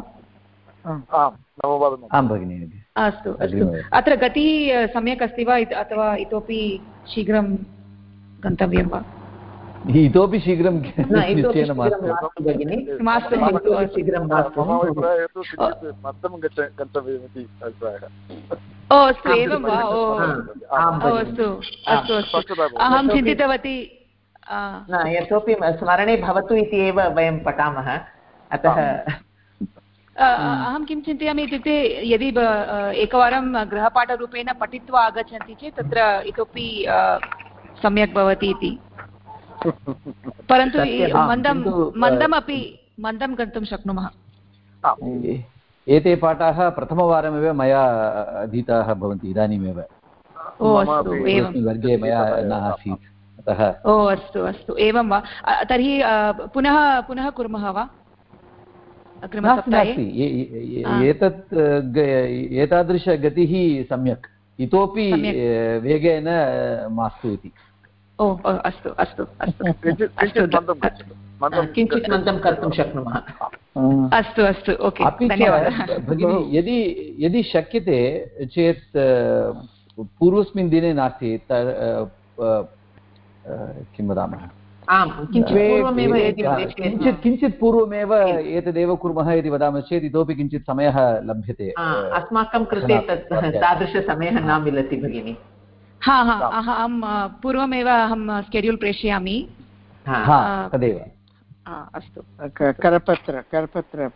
आं भगिनि अस्तु अस्तु। अत्र गतिः सम्यक् अस्ति वा? अथवा इतोपि शीघ्रं गन्तव्यं वा? इतोपि शीघ्रं निश्चयेन मास्तु। गन्तव्यमिति अभिप्रायः। ओ अस्तु एवं वा? ओ अस्तु अस्तु अस्तु अहं चिन्तितवती यतोपि स्मरणे भवतु इति एव वयं पठामः। अतः अहं किं चिन्तयामि इत्युक्ते यदि एकवारं गृहपाठरूपेण पठित्वा आगच्छन्ति चेत् तत्र इतोपि सम्यक् भवति इति। परन्तु मन्दं मन्दमपि मन्दं गन्तुं शक्नुमः। एते पाठाः प्रथमवारमेव मया अधीताः भवन्ति इदानीमेव। ओ अस्तु एवं। वर्गे मया न आसीत् अतः। ओ अस्तु अस्तु एवं वा? तर्हि पुनः पुनः कुर्मः वा? नास्ति एतत् एतादृशगतिः सम्यक्। इतोपि वेगेन मास्तु इति। ओ अस्तु अस्तु अस्तु। किञ्चित् मन्दं कर्तुं शक्नुमः। अस्तु अस्तु ओके अपि भगिनि यदि यदि शक्यते चेत् पूर्वस्मिन् दिने नास्ति किं वदामः? किञ्चित् किञ्चित् पूर्वमेव एतदेव कुर्मः इति वदामः चेत् इतोपि किञ्चित् समयः लभ्यते अस्माकं कृते तत् तादृशसमयः न मिलति भगिनि। हा हा अहं पूर्वमेव अहं स्केड्यूल् प्रेषयामि। तदेव। अस्तु। करपत्र करपत्र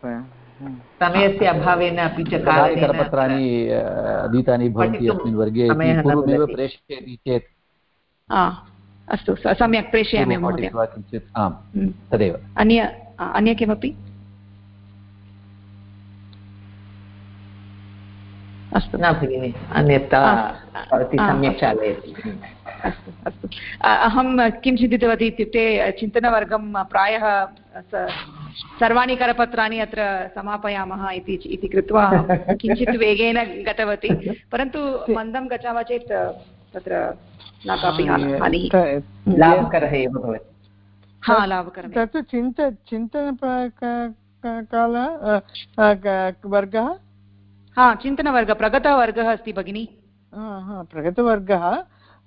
समयस्य अभावेन अपि च करपत्राणि अधीतानि भवन्ति अस्मिन् वर्गे पूर्वमेव प्रेषयति चेत्। अस्तु सम्यक् प्रेषयामि महोदय। किञ्चित् आम् तदेव। अन्य अन्य किमपि? अस्तु। न भगिनि अन्यथा सम्यक् चालयति। अस्तु अस्तु। अहं किं चिन्तितवती इत्युक्ते चिन्तनवर्गं प्रायः सर्वाणि करपत्राणि अत्र समापयामः इति इति कृत्वा किञ्चित् वेगेन गतवती। परन्तु मन्दं गच्छामः चेत् तत्र न कापि हानिः लाभकरः एव भवति। हा लाभकरः तत् चिन्त चिन्तन काल वर्गः? हा चिन्तनवर्गः प्रगतवर्गः अस्ति भगिनि। प्रगतवर्गः।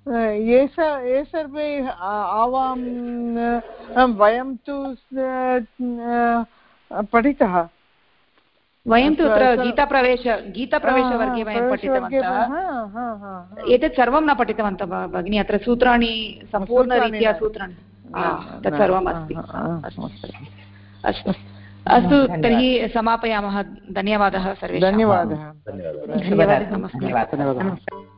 ये ये सर्वे आवां वयं तु पठितः। वयं तु अत्र गीताप्रवेश गीताप्रवेशवर्गे वयं पठितवन्तः। एतत् सर्वं न पठितवन्तः भगिनि अत्र सूत्राणि सम्पूर्णरीत्या सूत्राणि तत् सर्वम् अस्ति। अस्तु। अस्तु। तर्हि समापयामः। धन्यवादः सर्वे धन्यवादः। धन्यवादः। नमस्ते।